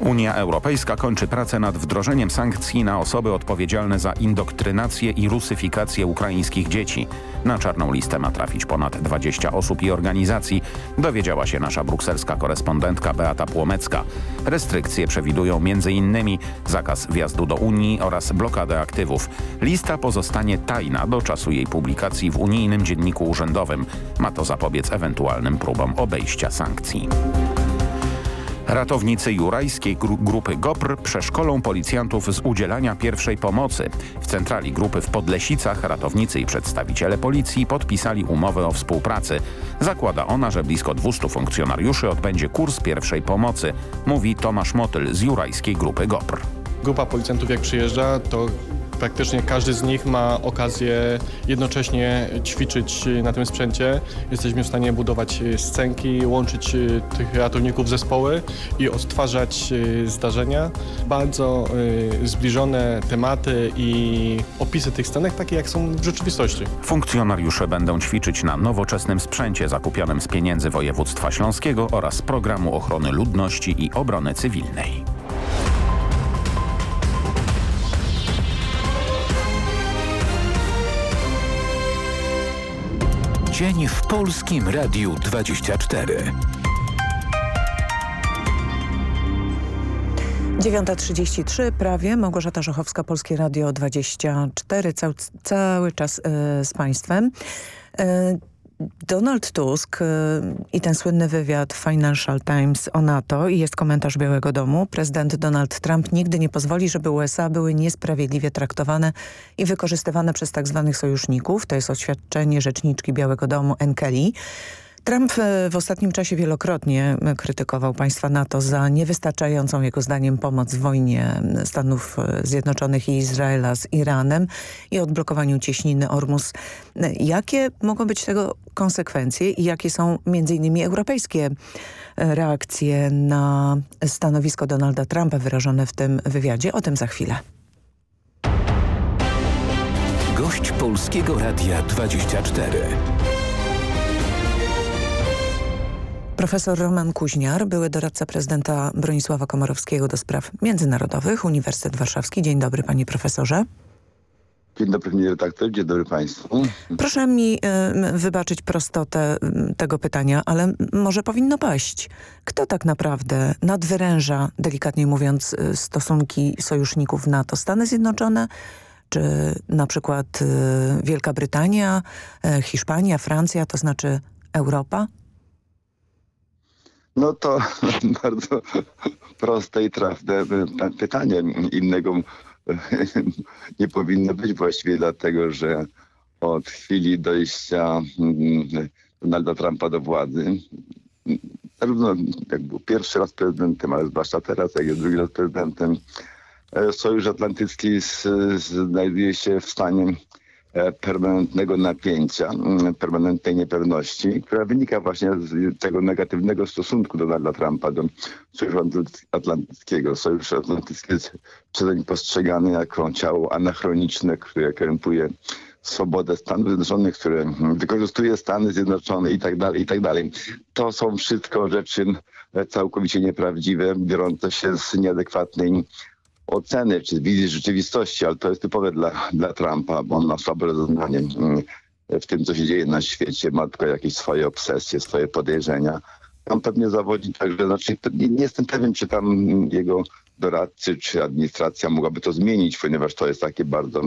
Unia Europejska kończy pracę nad wdrożeniem sankcji na osoby odpowiedzialne za indoktrynację i rusyfikację ukraińskich dzieci. Na czarną listę ma trafić ponad 20 osób i organizacji, dowiedziała się nasza brukselska korespondentka Beata Płomecka. Restrykcje przewidują m.in. zakaz wjazdu do Unii oraz blokadę aktywów. Lista pozostanie tajna do czasu jej publikacji w unijnym dzienniku urzędowym. Ma to zapobiec ewentualnym próbom obejścia sankcji. Ratownicy jurajskiej gru grupy GOPR przeszkolą policjantów z udzielania pierwszej pomocy. W centrali grupy w Podlesicach ratownicy i przedstawiciele policji podpisali umowę o współpracy. Zakłada ona, że blisko 200 funkcjonariuszy odbędzie kurs pierwszej pomocy, mówi Tomasz Motyl z jurajskiej grupy GOPR. Grupa policjantów jak przyjeżdża, to praktycznie każdy z nich ma okazję jednocześnie ćwiczyć na tym sprzęcie. Jesteśmy w stanie budować scenki, łączyć tych ratowników zespoły i odtwarzać zdarzenia. Bardzo y, zbliżone tematy i opisy tych scenek takie jak są w rzeczywistości. Funkcjonariusze będą ćwiczyć na nowoczesnym sprzęcie zakupionym z pieniędzy województwa śląskiego oraz programu ochrony ludności i obrony cywilnej. Dzień w Polskim Radiu 24. 9.33 prawie. Małgorzata Żochowska, Polskie Radio 24. Cały, cały czas e, z Państwem. E, Donald Tusk e, i ten słynny wywiad Financial Times o NATO i jest komentarz Białego Domu. Prezydent Donald Trump nigdy nie pozwoli, żeby USA były niesprawiedliwie traktowane i wykorzystywane przez tak zwanych sojuszników. To jest oświadczenie rzeczniczki Białego Domu N. Kelly. Trump e, w ostatnim czasie wielokrotnie e, krytykował państwa NATO za niewystarczającą jego zdaniem pomoc w wojnie Stanów Zjednoczonych i Izraela z Iranem i odblokowaniu cieśniny Ormus. E, Jakie mogą być tego konsekwencje i jakie są między innymi europejskie reakcje na stanowisko Donalda Trumpa wyrażone w tym wywiadzie? O tym za chwilę. Gość Polskiego Radia 24. Profesor Roman Kuźniar, były doradca prezydenta Bronisława Komorowskiego do spraw międzynarodowych, Uniwersytet Warszawski. Dzień dobry panie profesorze. Dzień dobry panie redaktor, dzień dobry państwu. Proszę mi y, wybaczyć prostotę tego pytania, ale może powinno paść. Kto tak naprawdę nadwyręża, delikatnie mówiąc, y, stosunki sojuszników NATO? Stany Zjednoczone czy na przykład y, Wielka Brytania, y, Hiszpania, Francja, to znaczy Europa? No to bardzo proste i trafne pytanie. Innego nie powinno być właściwie dlatego, że od chwili dojścia mm, Donalda Trumpa do władzy, zarówno jak był pierwszy raz prezydentem, ale zwłaszcza teraz, jak jest drugi raz prezydentem, e, Sojusz Atlantycki znajduje się w stanie permanentnego napięcia, mm, permanentnej niepewności, która wynika właśnie z tego negatywnego stosunku Donalda Trumpa do Sojuszu Atlantyckiego. Sojusz Atlantycki jest przezeń postrzegany jako ciało anachroniczne, które krępuje swobodę Stanów Zjednoczonych, które wykorzystuje Stany Zjednoczone i tak dalej, i tak dalej. To są wszystko rzeczy całkowicie nieprawdziwe, biorące się z nieadekwatnej oceny czy wizji rzeczywistości, ale to jest typowe dla, dla Trumpa, bo on ma słabe rozumienie w tym, co się dzieje na świecie, ma tylko jakieś swoje obsesje, swoje podejrzenia. On pewnie zawodzi także, znaczy nie, nie jestem pewien, czy tam jego doradcy, czy administracja mogłaby to zmienić, ponieważ to jest takie bardzo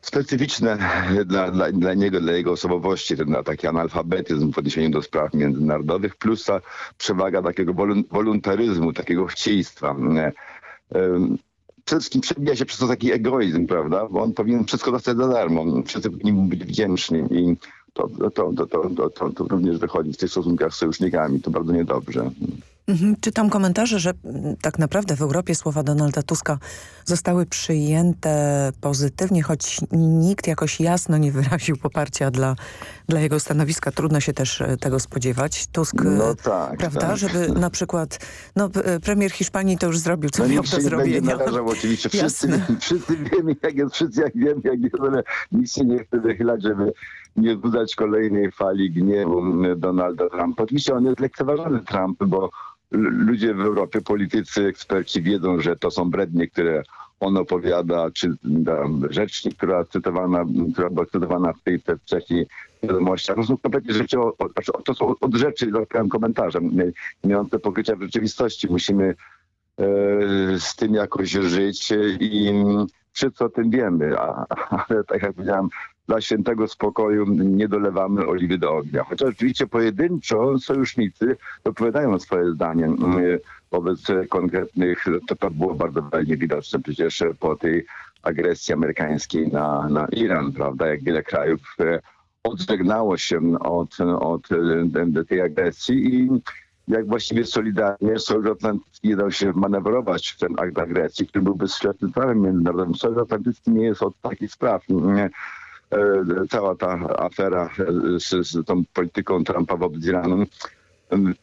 specyficzne dla, dla, dla niego, dla jego osobowości, ten taki analfabetyzm w odniesieniu do spraw międzynarodowych, plus ta przewaga takiego wolontaryzmu, takiego chcieństwa. Przede wszystkim przebija się przez to taki egoizm, prawda? Bo on powinien wszystko dostać za darmo, wszyscy powinni być wdzięczni i to, to, to, to, to, to również wychodzi w tych stosunkach z sojusznikami. To bardzo niedobrze. Mhm. Czytam komentarze, że mm, tak naprawdę w Europie słowa Donalda Tuska zostały przyjęte pozytywnie, choć nikt jakoś jasno nie wyraził poparcia dla, dla jego stanowiska. Trudno się też e, tego spodziewać. Tusk, no tak, prawda, tak. żeby na przykład, no e, premier Hiszpanii to już zrobił, co no miał do zrobienia. Narażał, oczywiście. Wszyscy, wszyscy wiemy, jak jest, wszyscy jak wiemy, jak jest, ale nikt się nie chce wychylać, żeby nie wzbudzać kolejnej fali gniewu Donalda Trumpa. Oczywiście on jest lekceważony Trump, bo ludzie w Europie, politycy, eksperci wiedzą, że to są brednie, które on opowiada, czy rzecznik, która cytowana, która była cytowana w tej wcześniej wiadomościach. To są kompletnie rzeczy, znaczy, to są od rzeczy, tak komentarzem, mające pokrycia w rzeczywistości. Musimy e, z tym jakoś żyć i wszyscy o tym wiemy, ale tak jak powiedziałem, dla świętego spokoju nie dolewamy oliwy do ognia. Chociaż oczywiście pojedynczo sojusznicy wypowiadają swoje zdanie mm, wobec konkretnych, to, to było bardzo wyraźnie widoczne przecież po tej agresji amerykańskiej na, na Iran, prawda, jak wiele krajów e, odżegnało się od, od e, tej agresji i jak właściwie solidarnie Sojusz Atlantycki dał się manewrować w ten akt agresji, który byłby sprzeczny prawem międzynarodowym. Sojusz Atlantycki nie jest od takich spraw. Nie, cała ta afera z, z tą polityką Trumpa wobec Iranu,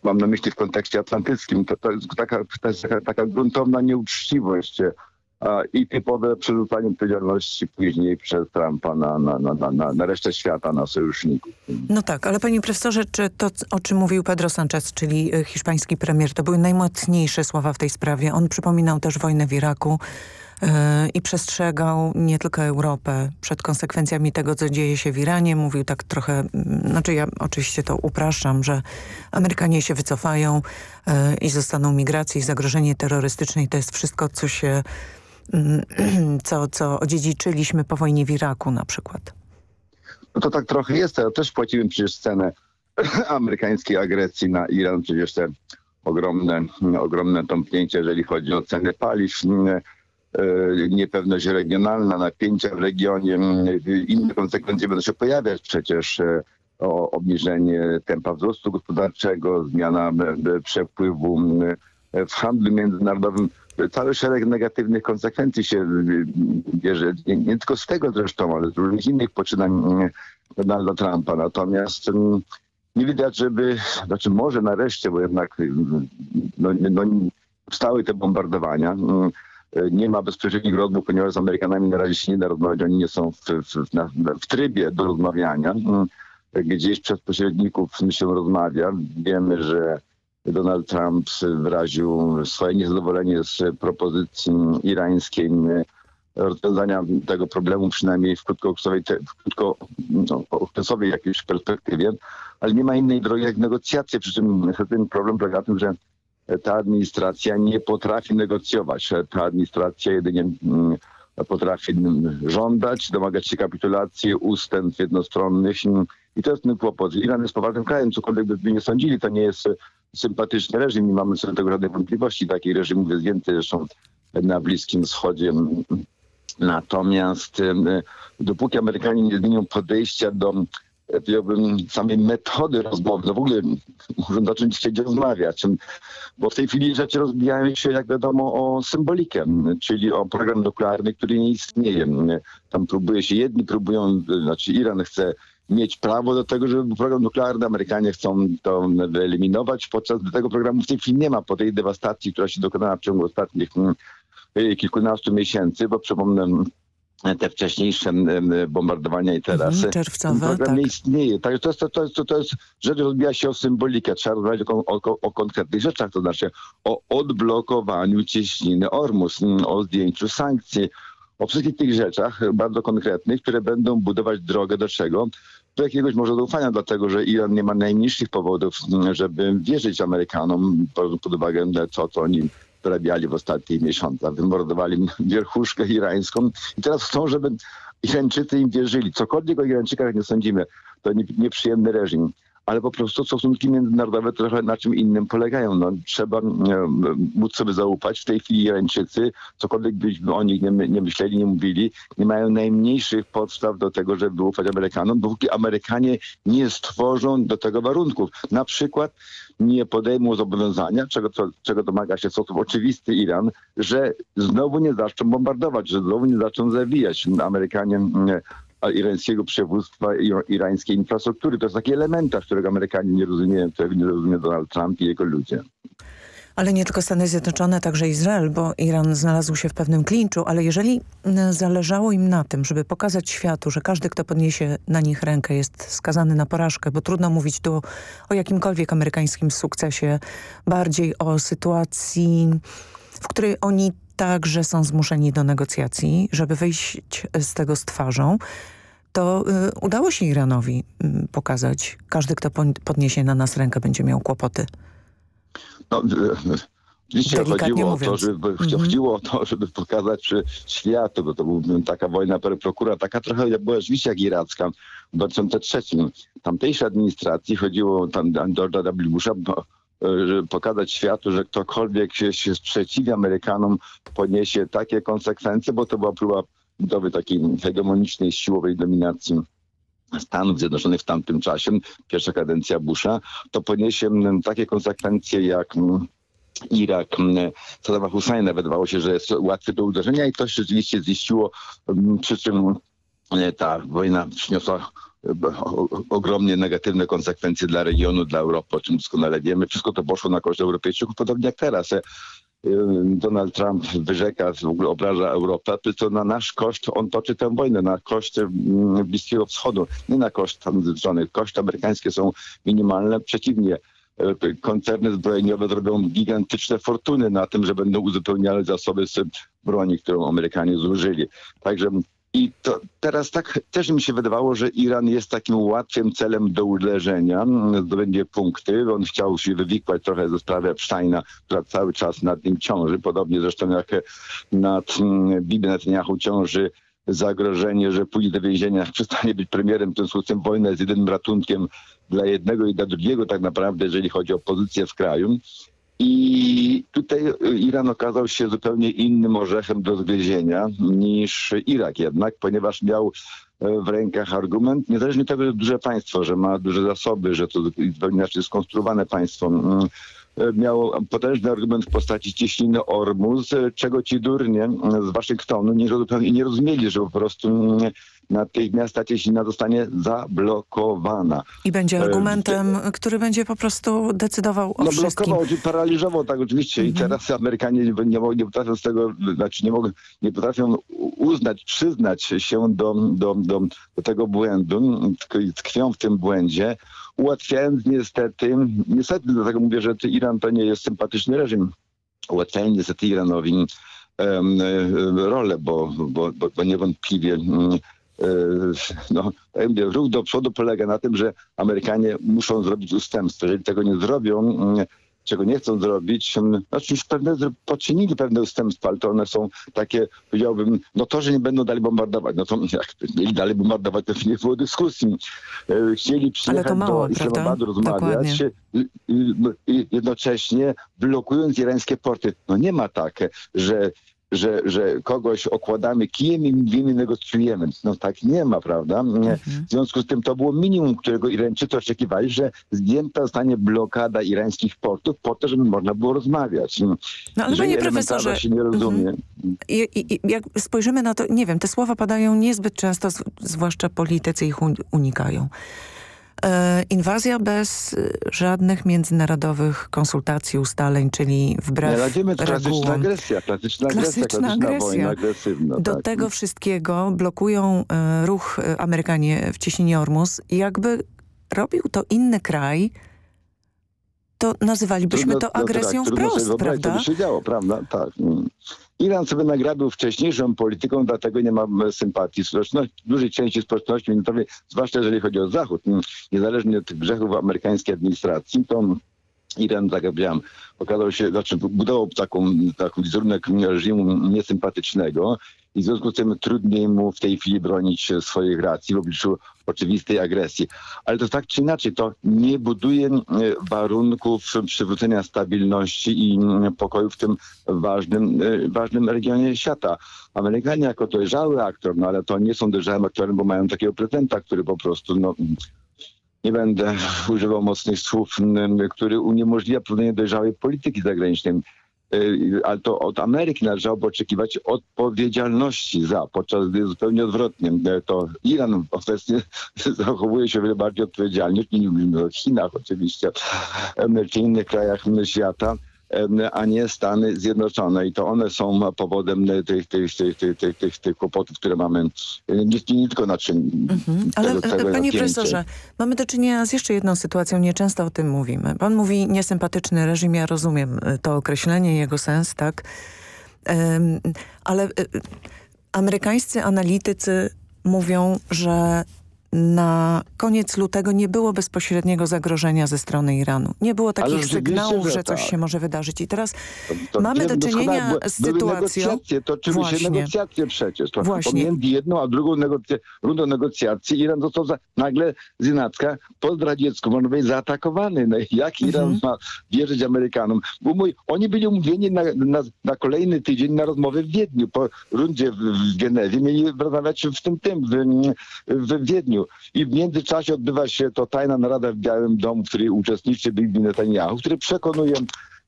mam na myśli w kontekście atlantyckim, to, to jest taka, taka, taka gruntowna nieuczciwość i typowe przerzucanie odpowiedzialności później przez Trumpa na, na, na, na, na resztę świata, na sojuszników. No tak, ale panie profesorze, czy to, o czym mówił Pedro Sanchez, czyli e, hiszpański premier, to były najmocniejsze słowa w tej sprawie. On przypominał też wojnę w Iraku i przestrzegał nie tylko Europę przed konsekwencjami tego, co dzieje się w Iranie. Mówił tak trochę, mm, znaczy ja oczywiście to upraszczam, że Amerykanie się wycofają e, i zostaną migracji i zagrożenie terrorystyczne i to jest wszystko, co się, mm, co, co odziedziczyliśmy po wojnie w Iraku na przykład. No to tak trochę jest, ja też płaciłem przecież cenę amerykańskiej agresji na Iran, przecież te ogromne, ogromne tąpnięcie, jeżeli chodzi o ceny paliw, E, niepewność regionalna, napięcia w regionie, inne konsekwencje będą się pojawiać przecież e, o obniżenie tempa wzrostu gospodarczego, zmiana przepływu w handlu międzynarodowym. Cały szereg negatywnych konsekwencji się bierze, nie, tylko z tego zresztą, ale z różnych innych poczynań Donalda Trumpa. Natomiast nie widać, żeby, znaczy może nareszcie, bo jednak no, no, stały te bombardowania, nie ma bezpośrednich rozmów, ponieważ z Amerykanami na razie się nie da rozmawiać, oni nie są w, w, na, w trybie do rozmawiania. Mm, gdzieś przez pośredników się rozmawia. Wiemy, że Donald Trump wyraził swoje niezadowolenie z propozycji irańskiej mm, rozwiązania tego problemu przynajmniej w krótkookresowej, w krótkookresowej jakiejś perspektywie, ale nie ma innej drogi jak negocjacje, przy czym ten problem polega na tym, że ta administracja nie potrafi negocjować. Ta administracja jedynie mm, potrafi żądać, domagać się kapitulacji, ustępstw jednostronnych i to jest ten kłopot. Iran jest poważnym krajem, cokolwiek by nie sądzili, to nie jest sympatyczny reżim, nie mamy co do tego żadnych wątpliwości. Takich reżimów jest więcej, zresztą na Bliskim Wschodzie. Natomiast dopóki Amerykanie nie zmienią podejścia do powiedziałbym, samej metody rozmowy, no w ogóle muszą zacząć chcieć rozmawiać, bo w tej chwili rzeczy rozbijają się, jak wiadomo, o symbolikę, czyli o program nuklearny, który nie istnieje. Tam próbuje się, jedni próbują, znaczy Iran chce mieć prawo do tego, żeby program nuklearny. Amerykanie chcą to wyeliminować, podczas tego programu w tej chwili nie ma po tej dewastacji, która się dokonała w ciągu ostatnich kilkunastu miesięcy, bo przypomnę, te wcześniejsze bombardowania i teraz. Mhm, czerwcowe, program tak. nie istnieje. Także to jest, to, jest, to jest rzecz rozbija się o symbolikę. Trzeba rozmawiać o, o, o konkretnych rzeczach, to znaczy o odblokowaniu cieśniny Ormus, o zdjęciu sankcji, o wszystkich tych rzeczach bardzo konkretnych, które będą budować drogę do czego? Do jakiegoś może zaufania, dlatego że Iran nie ma najmniejszych powodów, żeby wierzyć Amerykanom, biorąc pod uwagę to, co oni wyrabiali w ostatnich miesiącach. Wymordowali wierchuszkę irańską i teraz chcą, żeby Irańczycy im wierzyli. Cokolwiek o Irańczykach nie sądzimy, to nie, nieprzyjemny reżim. Ale po prostu stosunki międzynarodowe trochę na czym innym polegają. No, trzeba e, móc sobie zaufać. W tej chwili Irańczycy, cokolwiek byśmy o nich nie, nie myśleli, nie mówili, nie mają najmniejszych podstaw do tego, żeby ufać Amerykanom, dopóki Amerykanie nie stworzą do tego warunków. Na przykład nie podejmą zobowiązania, czego, co, czego domaga się w sposób oczywisty Iran, że znowu nie zaczną bombardować, że znowu nie zaczną zawijać. Amerykanie irańskiego przywództwa i irańskiej infrastruktury. To jest taki elementarz, którego Amerykanie nie rozumieją, którego nie rozumie Donald Trump i jego ludzie. Ale nie tylko Stany Zjednoczone, także Izrael, bo Iran znalazł się w pewnym klinczu, ale jeżeli zależało im na tym, żeby pokazać światu, że każdy, kto podniesie na nich rękę jest skazany na porażkę, bo trudno mówić tu o jakimkolwiek amerykańskim sukcesie, bardziej o sytuacji, w której oni także są zmuszeni do negocjacji, żeby wyjść z tego z twarzą, to y, udało się Iranowi y, pokazać, każdy, kto podniesie na nas rękę, będzie miał kłopoty. No, Oczywiście chodziło o, to, żeby, -hmm. chodziło o to, żeby pokazać światu, bo to była taka wojna per prokura, taka trochę była rzeczywiście jak iracka w 2003. Tamtejszej administracji chodziło tam George'a W. Busha, żeby pokazać światu, że ktokolwiek się, się sprzeciwi Amerykanom poniesie takie konsekwencje, bo to była próba budowy takiej hegemonicznej, siłowej dominacji Stanów Zjednoczonych w tamtym czasie, pierwsza kadencja Busha, to poniesie takie konsekwencje jak Irak, Saddama Husseina wydawało się, że jest łatwy do uderzenia i to się rzeczywiście ziściło, przy czym ta wojna przyniosła ogromnie negatywne konsekwencje dla regionu, dla Europy, o czym doskonale wiemy. Wszystko to poszło na korzyść Europejczyków, podobnie jak teraz. Donald Trump wyrzeka, w ogóle obraża Europę, to na nasz koszt on toczy tę wojnę, na koszt Bliskiego Wschodu, nie na koszt Stanów Zjednoczonych. Koszty amerykańskie są minimalne, przeciwnie. Koncerny zbrojeniowe zrobią gigantyczne fortuny na tym, że będą uzupełniały zasoby broni, którą Amerykanie zużyli. Także i to teraz tak też mi się wydawało, że Iran jest takim łatwym celem do uderzenia, zdobędzie punkty. On chciał się wywikłać trochę ze sprawy Epsteina, która cały czas nad nim ciąży, podobnie zresztą jak nad Bibi Netanyahu ciąży zagrożenie, że pójdzie do więzienia, przestanie być premierem, w związku z tym wojna jest jedynym ratunkiem dla jednego i dla drugiego tak naprawdę, jeżeli chodzi o pozycję w kraju. I tutaj Iran okazał się zupełnie innym orzechem do zgryzienia niż Irak jednak, ponieważ miał w rękach argument, niezależnie od tego, że duże państwo, że ma duże zasoby, że to zupełnie inaczej skonstruowane państwo, miało potężny argument w postaci cieśniny Ormus, czego ci durnie z Waszyngtonu nie, nie rozumieli, że po prostu natychmiast ta cieśnina zostanie zablokowana. I będzie argumentem, e, który będzie po prostu decydował o no, wszystkim. blokował, paraliżował tak oczywiście mm -hmm. i teraz Amerykanie nie, nie, nie potrafią z tego, znaczy nie, mogą, nie potrafią uznać, przyznać się do, do, do, do tego błędu, tkwią w tym błędzie, ułatwiając niestety, niestety dlatego mówię, że Iran to nie jest sympatyczny reżim, ułatwiając niestety Iranowi um, rolę, bo, bo, bo, bo niewątpliwie um, no, ruch do przodu polega na tym, że Amerykanie muszą zrobić ustępstwo. Jeżeli tego nie zrobią, czego nie chcą zrobić, znaczy już pewne poczynili pewne ustępstwa, ale to one są takie, powiedziałbym, no to, że nie będą dalej bombardować, no to jak mieli dalej bombardować, to nie było dyskusji. E, chcieli przyjechać mało, do Islamabadu rozmawiać i jednocześnie blokując irańskie porty. No nie ma tak, że że, że kogoś okładamy kijem i wiemy negocjujemy. No tak nie ma, prawda? Mhm. W związku z tym to było minimum, którego Irańczycy oczekiwali, że zdjęta zostanie blokada irańskich portów po to, żeby można było rozmawiać. No ale panie profesorze, się nie rozumie. Mhm. I, i, jak spojrzymy na to, nie wiem, te słowa padają niezbyt często, zwłaszcza politycy ich unikają. E, inwazja bez e, żadnych międzynarodowych konsultacji, ustaleń, czyli wbrew Nie, regułom. Klasyczna agresja, klasyczna, klasyczna agresja, klasyczna agresywna. Do tak. tego wszystkiego blokują e, ruch Amerykanie w cieśninie Ormus i jakby robił to inny kraj, to nazywalibyśmy trudno, to agresją no, tak, wprost, prawda? Się działo, prawda? Tak. Mm. Iran sobie nagrabił wcześniejszą polityką, dlatego nie ma sympatii społeczności, dużej części społeczności międzynarodowej, zwłaszcza jeżeli chodzi o Zachód. Niezależnie od tych grzechów amerykańskiej administracji, to Iran, tak jak powiedziałem, okazał się, znaczy budował taką, taką wizerunek reżimu niesympatycznego i w związku z tym trudniej mu w tej chwili bronić swoich racji w obliczu oczywistej agresji. Ale to tak czy inaczej, to nie buduje e, warunków przywrócenia stabilności i pokoju w tym ważnym, e, ważnym regionie świata. Amerykanie jako dojrzały aktor, no ale to nie są dojrzałym aktorem, bo mają takiego prezydenta, który po prostu no, nie będę używał mocnych słów, który uniemożliwia prowadzenie dojrzałej polityki zagranicznej. Y, ale to od Ameryki należałoby oczekiwać odpowiedzialności za, podczas gdy zupełnie odwrotnie. Y, to Iran obecnie zachowuje się wiele bardziej odpowiedzialnie, nie mówimy o Chinach oczywiście, czy innych krajach świata a nie Stany Zjednoczone. I to one są powodem tych, tych, tych, tych, tych, tych, tych kłopotów, które mamy nie, nie tylko na czym. Mhm. Ale tego panie profesorze, mamy do czynienia z jeszcze jedną sytuacją, nieczęsto o tym mówimy. Pan mówi niesympatyczny reżim, ja rozumiem to określenie, jego sens, tak? Ale amerykańscy analitycy mówią, że na koniec lutego nie było bezpośredniego zagrożenia ze strony Iranu. Nie było takich sygnałów, że, coś tak. się może wydarzyć. I teraz to, to mamy do czynienia z sytuacją... Negocjacje, to oczywiście Właśnie. negocjacje przecież. To Właśnie. Pomiędzy jedną a drugą negocja rundą negocjacji Iran został za, nagle z Inacka podradziecku, można powiedzieć, zaatakowany. No, jak Iran mhm. ma wierzyć Amerykanom? Bo mój, oni byli umówieni na, na, na, kolejny tydzień na rozmowy w Wiedniu. Po rundzie w, w Genewie mieli rozmawiać w tym, tym w, w Wiedniu. I w międzyczasie odbywa się to tajna narada w Białym Domu, w której uczestniczy Bibi Netanyahu, który przekonuje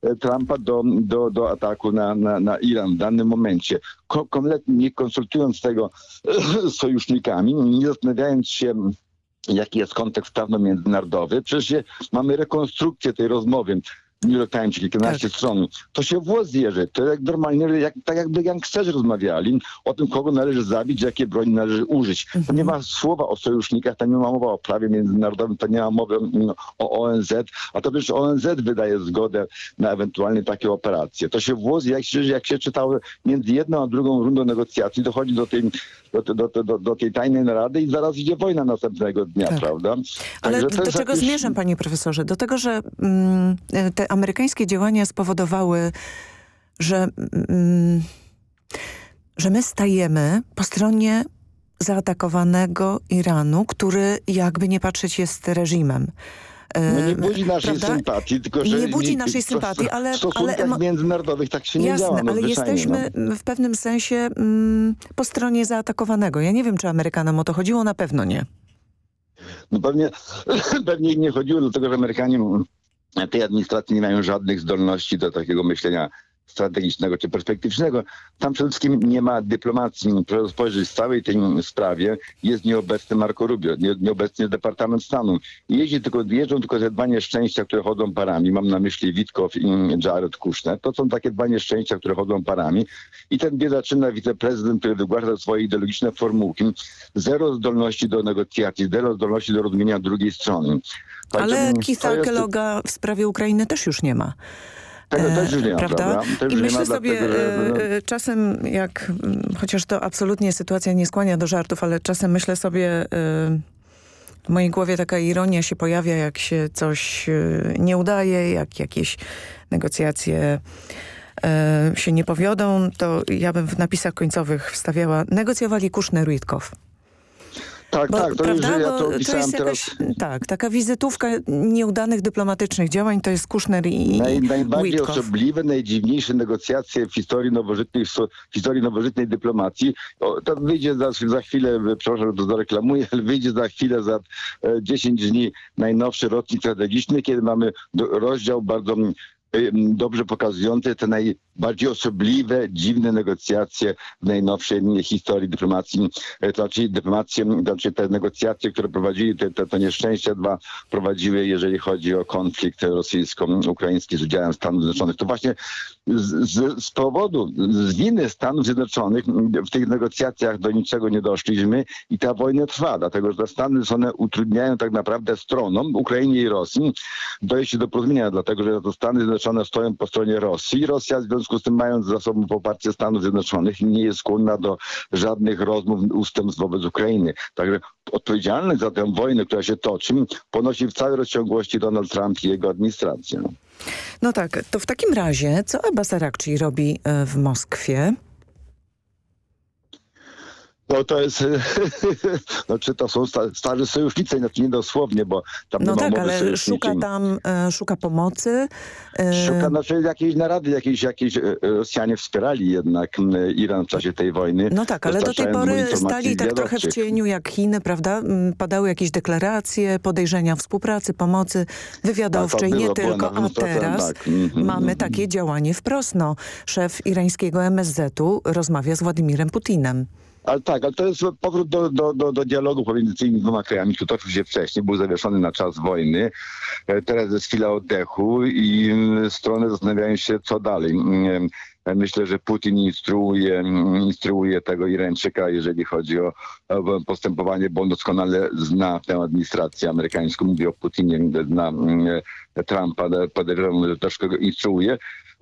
e, Trumpa do, do, do ataku na, na, na Iran w danym momencie. kompletnie nie konsultując tego z sojusznikami, nie zastanawiając się jaki jest kontekst prawno-międzynarodowy. Przecież mamy rekonstrukcję tej rozmowy. New York Times, kilkanaście tak. stron, to się włos zjeży. To jak normalnie, jak, tak jakby gangsterzy rozmawiali o tym, kogo należy zabić, jakie broni należy użyć. To nie ma słowa o sojusznikach, to nie ma mowa o prawie międzynarodowym, to nie ma mowy o ONZ, a to przecież ONZ wydaje zgodę na ewentualnie takie operacje. To się włos, jak się, jak się czytało między jedną a drugą rundą negocjacji, dochodzi do tej, do, do, do, do tej tajnej narady i zaraz idzie wojna następnego dnia, tak. prawda? Ale do, do czego jakieś... zmierzam, panie profesorze? Do tego, że mm, te amerykańskie działania spowodowały, że, mm, że my stajemy po stronie zaatakowanego Iranu, który jakby nie patrzeć jest reżimem. No nie budzi naszej prawda? sympatii, tylko że... Nie budzi naszej sympatii, ale... W stosunkach ale, międzynarodowych tak się nie jasne, działa. No, ale jesteśmy no. w pewnym sensie mm, po stronie zaatakowanego. Ja nie wiem, czy Amerykanom o to chodziło, na pewno nie. No pewnie, pewnie nie chodziło, dlatego że Amerykanie tej administracji nie mają żadnych zdolności do takiego myślenia strategicznego czy perspektywicznego. Tam przede wszystkim nie ma dyplomacji. Proszę spojrzeć, w całej tej sprawie jest nieobecny Marco Rubio, nie, nieobecny Departament Stanu. Jeździ tylko, jeżdżą tylko te dwa nieszczęścia, które chodzą parami. Mam na myśli Witkow i Jared Kushner. To są takie dwa nieszczęścia, które chodzą parami. I ten biedaczyna wiceprezydent, który wygłasza swoje ideologiczne formułki, zero zdolności do negocjacji, zero zdolności do rozumienia drugiej strony. Ale Keitha Kelloga w sprawie Ukrainy też już nie ma. Tego też już nie ma, prawda? prawda? I myślę sobie dlatego, że... No- e, czasem, jak chociaż to absolutnie sytuacja nie skłania do żartów, ale czasem myślę sobie, W mojej głowie taka ironia się pojawia, jak się coś nie udaje, jak jakieś negocjacje się nie powiodą, to ja bym w napisach końcowych wstawiała negocjowali Kuszner Witkow. Tak, Bo, tak, to już prawda? ja Bo to to opisałem jest teraz. jakaś, tak, taka wizytówka nieudanych dyplomatycznych działań to jest Kuszner i Naj, najbardziej Witkow. osobliwe, najdziwniejsze negocjacje w historii nowożytnej, w historii nowożytnej dyplomacji. O, to wyjdzie za, za chwilę, przepraszam, że to zareklamuję, ale wyjdzie za chwilę, za e, 10 dni najnowszy rocznik strategiczny, kiedy mamy rozdział bardzo mm, dobrze pokazujący te najbardziej osobliwe, dziwne negocjacje w najnowszej historii dyplomacji. E, To znaczy dyplomacje, to znaczy te negocjacje, które prowadzili, te, te, te nieszczęścia dwa prowadziły, jeżeli chodzi o konflikt rosyjsko-ukraiński z udziałem Stanów Zjednoczonych. To właśnie z, z, z powodu, z winy Stanów Zjednoczonych w tych negocjacjach do niczego nie doszliśmy i ta wojna trwa, dlatego że Stany Zjednoczone utrudniają tak naprawdę stronom, Ukrainie i Rosji, dojście do porozumienia, dlatego że to Stany Zjednoczone stoją po stronie Rosji. Rosja w związku z tym mając za sobą poparcie Stanów Zjednoczonych nie jest skłonna do żadnych rozmów, ustępstw wobec Ukrainy. Także odpowiedzialność za tę wojnę, która się toczy, ponosi w całej rozciągłości Donald Trump i jego administracja. No tak, to w takim razie, co Abbas Arakci robi e, w Moskwie? No to jest, znaczy to są sta, starzy sojusznicy, znaczy nie dosłownie, bo tam No nie tak, ale szuka tam, e, szuka pomocy. e, Szuka, znaczy jakieś narady, jakieś, jakieś e, Rosjanie wspierali jednak Iran w czasie tej wojny. No tak, ale do tej pory stali tak trochę w cieniu jak Chiny, prawda? Padały jakieś deklaracje, podejrzenia współpracy, pomocy wywiadowczej, nie było, było tylko. A teraz tak. Mhm, mamy mhm. takie działanie wprost. No, szef irańskiego MSZ-u rozmawia z Władimirem Putinem. Ale tak, ale to jest powrót do, do, do, do dialogu pomiędzy tymi dwoma krajami, który toczył się wcześniej, był zawieszony na czas wojny. E, Teraz jest chwila oddechu i mm, strony zastanawiają się, co dalej. Myślę, że Putin instruuje, instruuje tego Irańczyka, jeżeli chodzi o, postępowanie, bo on doskonale zna tę administrację amerykańską. Mówię o Putinie, zna mm, Trumpa, podejrzewam, że go instruuje.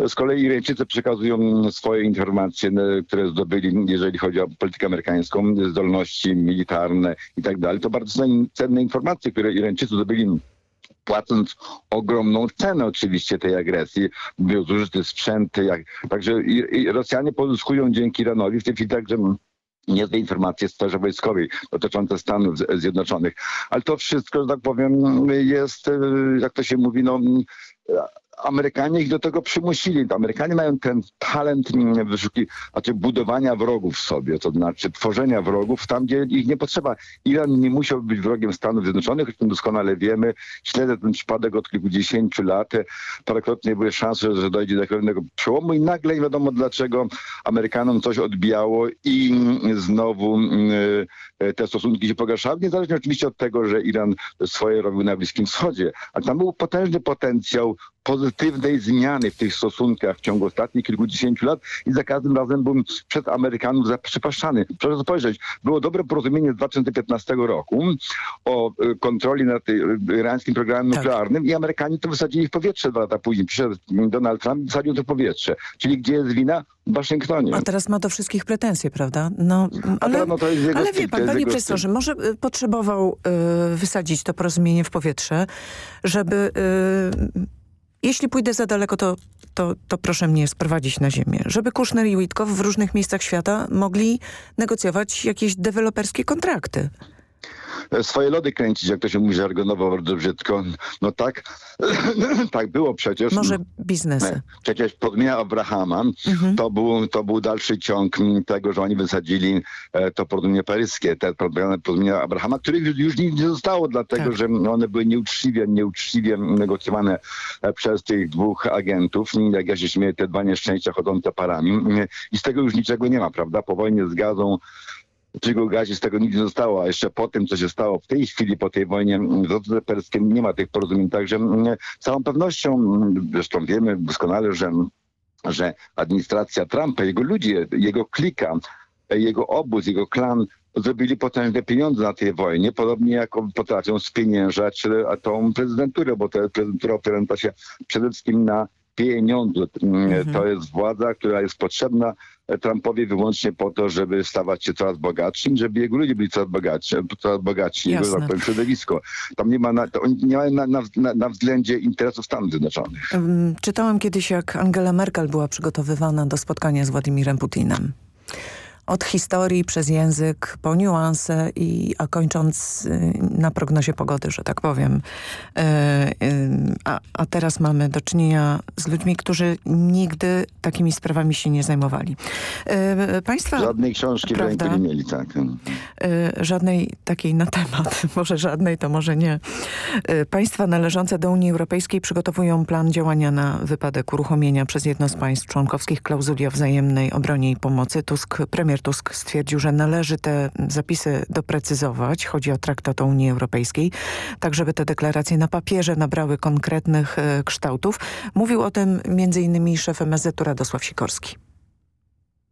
Z kolei Irańczycy przekazują swoje informacje, które zdobyli, jeżeli chodzi o politykę amerykańską, zdolności militarne i tak dalej. To bardzo cenne informacje, które Irańczycy zdobyli płacąc ogromną cenę oczywiście tej agresji, był zużyty sprzęt, jak, także i, i Rosjanie pozyskują dzięki Iranowi w tej chwili także niezłe informacje w sferze wojskowej dotyczące Stanów Z- Zjednoczonych. Ale to wszystko, że tak powiem, jest, e, jak to się mówi, no Amerykanie ich do tego przymusili. Amerykanie mają ten talent wyszuki, znaczy budowania wrogów sobie, to znaczy tworzenia wrogów tam, gdzie ich nie potrzeba. Iran nie musiał być wrogiem Stanów Zjednoczonych, o tym doskonale wiemy. Śledzę ten przypadek od kilkudziesięciu lat. Parokrotnie były szanse, że dojdzie do pewnego przełomu i nagle nie wiadomo dlaczego Amerykanom coś odbijało i znowu mm, e, te stosunki się pogarszały. Niezależnie oczywiście od tego, że Iran swoje robił na Bliskim Wschodzie. Ale tam był potężny potencjał pozytywnej zmiany w tych stosunkach w ciągu ostatnich kilkudziesięciu lat i za każdym razem byłem przez Amerykanów zaprzepaszczany. Proszę spojrzeć, było dobre porozumienie z 2015 roku o y, kontroli nad y, irańskim programem nuklearnym i Amerykanie to wysadzili w powietrze dwa lata później. Przyszedł Donald Trump wysadził to w powietrze. Czyli gdzie jest wina? W Waszyngtonie. A teraz ma do wszystkich pretensje, prawda? No, ale, no to jest jego ale wie pan, panie profesorze, może y, potrzebował y, wysadzić to porozumienie w powietrze, żeby... Y, jeśli pójdę za daleko, to, to, to proszę mnie sprowadzić na ziemię. Żeby Kushner i Witkow w różnych miejscach świata mogli negocjować jakieś deweloperskie kontrakty. Swoje lody kręcić, jak to się mówi żargonowo bardzo brzydko. No tak, tak było przecież. Może biznesy. Przecież porozumienia Abrahama Mhm. to, był, to był dalszy ciąg m, tego, że oni wysadzili e, to porozumienie paryskie, te porozumienia Abrahama, których już, nic nie zostało, dlatego Tak. że one były nieuczciwie, nieuczciwie negocjowane e, przez tych dwóch agentów. Jak ja się śmieję, te dwa nieszczęścia chodzące parami. I z tego już niczego nie ma, prawda? Po wojnie z gazą Czego gazie z tego nic nie zostało, a jeszcze po tym, co się stało w tej chwili, po tej wojnie Zatoce Perskiej, nie ma tych porozumień. Także mm, z całą pewnością, mm, zresztą wiemy doskonale, że, że administracja Trumpa, jego ludzie, jego klika, jego obóz, jego klan zrobili potężne pieniądze na tej wojnie, podobnie jak potrafią spieniężać e, tą prezydenturę, bo ta prezydentura opiera się przede wszystkim na pieniądzu. Mhm. To jest władza, która jest potrzebna Trumpowi wyłącznie po to, żeby stawać się coraz bogatszym, żeby jego ludzie byli coraz bogatsi, coraz bogatsi jego tak powiem, środowisko. Tam nie ma na, nie ma na, na, na względzie interesów Stanów Zjednoczonych. Czytałam kiedyś, jak Angela Merkel była przygotowywana do spotkania z Władimirem Putinem od historii przez język po niuanse i a kończąc y, na prognozie pogody, że tak powiem. Y, y, a, a teraz mamy do czynienia z ludźmi, którzy nigdy takimi sprawami się nie zajmowali. Państwa, żadnej książki prawda, w ręku nie mieli, tak. Żadnej takiej na temat, może żadnej, to może nie. Państwa należące do Unii Europejskiej przygotowują plan działania na wypadek uruchomienia przez jedno z państw członkowskich klauzuli o wzajemnej obronie i pomocy. Tusk premier premier Tusk stwierdził, że należy te zapisy doprecyzować. Chodzi o traktat o Unii Europejskiej, tak żeby te deklaracje na papierze nabrały konkretnych e, kształtów. Mówił o tym m.in. szef MSZ-u Radosław Sikorski.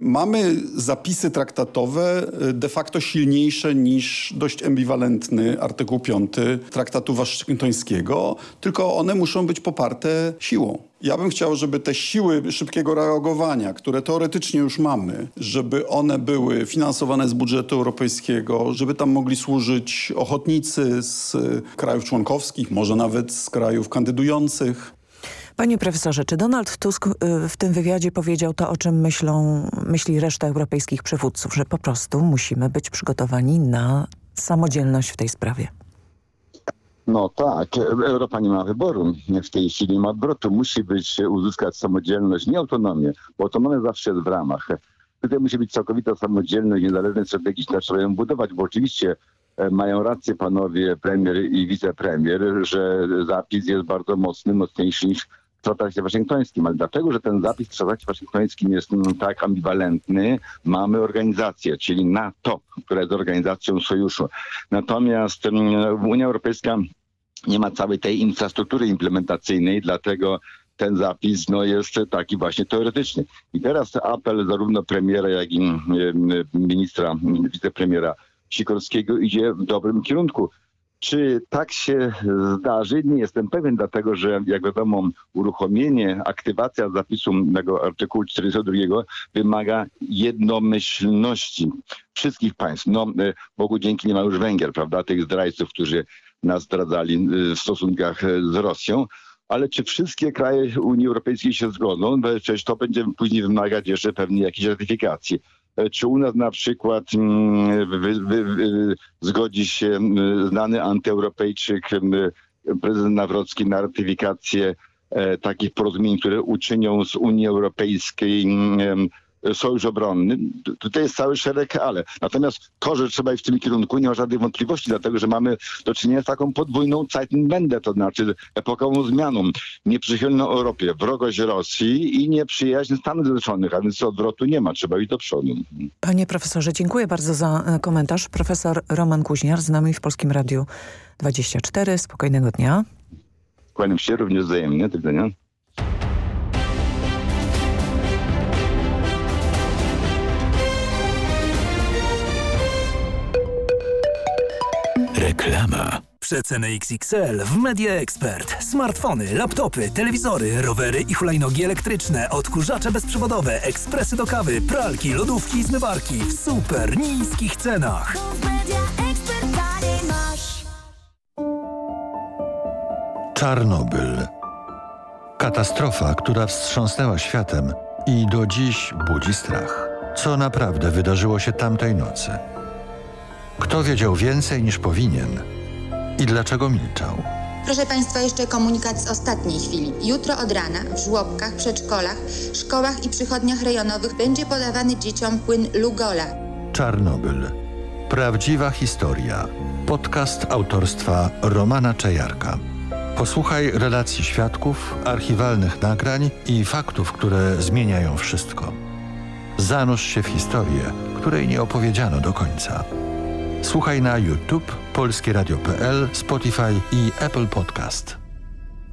Mamy zapisy traktatowe e, de facto silniejsze niż dość ambiwalentny artykuł 5 traktatu waszyngtońskiego, tylko one muszą być poparte siłą. Ja bym chciał, żeby te siły szybkiego reagowania, które teoretycznie już mamy, żeby one były finansowane z budżetu europejskiego, żeby tam mogli służyć ochotnicy z krajów członkowskich, może nawet z krajów kandydujących. Panie profesorze, czy Donald Tusk y, w tym wywiadzie powiedział to, o czym myślą, myśli reszta europejskich przywódców, że po prostu musimy być przygotowani na samodzielność w tej sprawie? No tak, Europa nie ma wyboru. W tej chwili ma odwrotu. Musi być, uzyskać samodzielność, nie autonomię, bo autonomia zawsze jest w ramach. Tutaj musi być całkowita samodzielność, niezależność strategiczna, trzeba ją budować, bo oczywiście e, mają rację panowie premier i wicepremier, że zapis jest bardzo mocny, mocniejszy niż w traktacie waszyngtońskim. Ale dlaczego, że ten zapis w traktacie waszyngtońskim jest mm, tak ambiwalentny? Mamy organizację, czyli NATO, która jest organizacją sojuszu. Natomiast mm, Unia Europejska nie ma całej tej infrastruktury implementacyjnej, dlatego ten zapis no, jest taki właśnie teoretyczny. I teraz apel zarówno premiera, jak i mm, ministra, wicepremiera Sikorskiego idzie w dobrym kierunku. Czy tak się zdarzy? Nie jestem pewien, dlatego że jak wiadomo uruchomienie, aktywacja zapisu tego artykułu 42 wymaga jednomyślności wszystkich państw. No, e, Bogu dzięki nie ma już Węgier, prawda, tych zdrajców, którzy nas zdradzali e, w stosunkach z Rosją ale czy wszystkie kraje Unii Europejskiej się zgodzą? Przecież to będzie później wymagać jeszcze pewnie jakiejś ratyfikacji. E, czy u nas na przykład mm, wy, wy, wy, zgodzi się mm, znany antyeuropejczyk mm, prezydent Nawrocki na ratyfikację e, takich porozumień, które uczynią z Unii Europejskiej sojusz obronny. Tutaj jest cały szereg ale. Natomiast to, że trzeba iść w tym kierunku, nie ma żadnych wątpliwości, dlatego że mamy do czynienia z taką podwójną Zeitenwende, to znaczy epokową zmianą. Nieprzychylną Europie, wrogość Rosji i nieprzyjaźń Stanów Zjednoczonych, a więc odwrotu nie ma, trzeba iść do przodu. Panie profesorze, dziękuję bardzo za e, komentarz. Profesor Roman Kuźniar z nami w Polskim Radiu 24. Spokojnego dnia. Kłaniam się również wzajemnie. Do widzenia. Reklama. Przeceny XXL w Media Expert. Smartfony, laptopy, telewizory, rowery i hulajnogi elektryczne, odkurzacze bezprzewodowe, ekspresy do kawy, pralki, lodówki i zmywarki w super niskich cenach. Czarnobyl. Katastrofa, która wstrząsnęła światem i do dziś budzi strach. Co naprawdę wydarzyło się tamtej nocy? Kto wiedział więcej niż powinien i dlaczego milczał? Proszę Państwa, jeszcze komunikat z ostatniej chwili. Jutro od rana w żłobkach, przedszkolach, szkołach i przychodniach rejonowych będzie podawany dzieciom płyn Lugola. Czarnobyl. Prawdziwa historia. Podcast autorstwa Romana Czajarka. Posłuchaj relacji świadków, archiwalnych nagrań i faktów, które zmieniają wszystko. Zanurz się w historię, której nie opowiedziano do końca. Słuchaj na YouTube, polskieradio.pl, Spotify i Apple Podcast.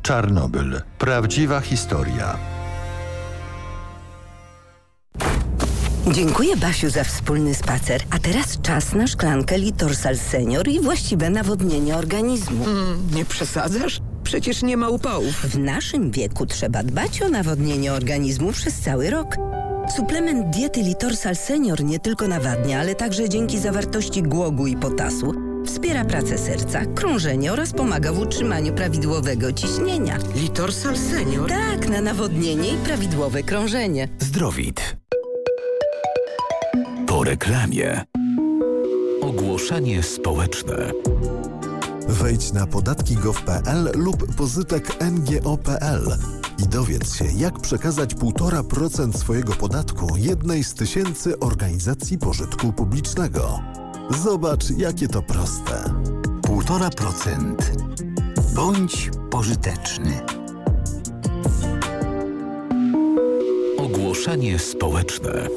Czarnobyl. Prawdziwa historia. Dziękuję Basiu za wspólny spacer. A teraz czas na szklankę Litorsal Senior i właściwe nawodnienie organizmu. Mm, nie przesadzasz? przecież nie ma upałów. W naszym wieku trzeba dbać o nawodnienie organizmu przez cały rok. Suplement diety Litorsal Senior nie tylko nawadnia, ale także dzięki zawartości głogu i potasu wspiera pracę serca, krążenie oraz pomaga w utrzymaniu prawidłowego ciśnienia. Litorsal Senior? Tak, na nawodnienie i prawidłowe krążenie. Zdrowit. Po reklamie. Ogłoszenie społeczne. Wejdź na podatki.gov.pl lub pozytek ngo.pl i dowiedz się, jak przekazać 1,5% swojego podatku jednej z tysięcy organizacji pożytku publicznego. Zobacz, jakie to proste. 1,5%. Bądź pożyteczny. Ogłoszenie społeczne.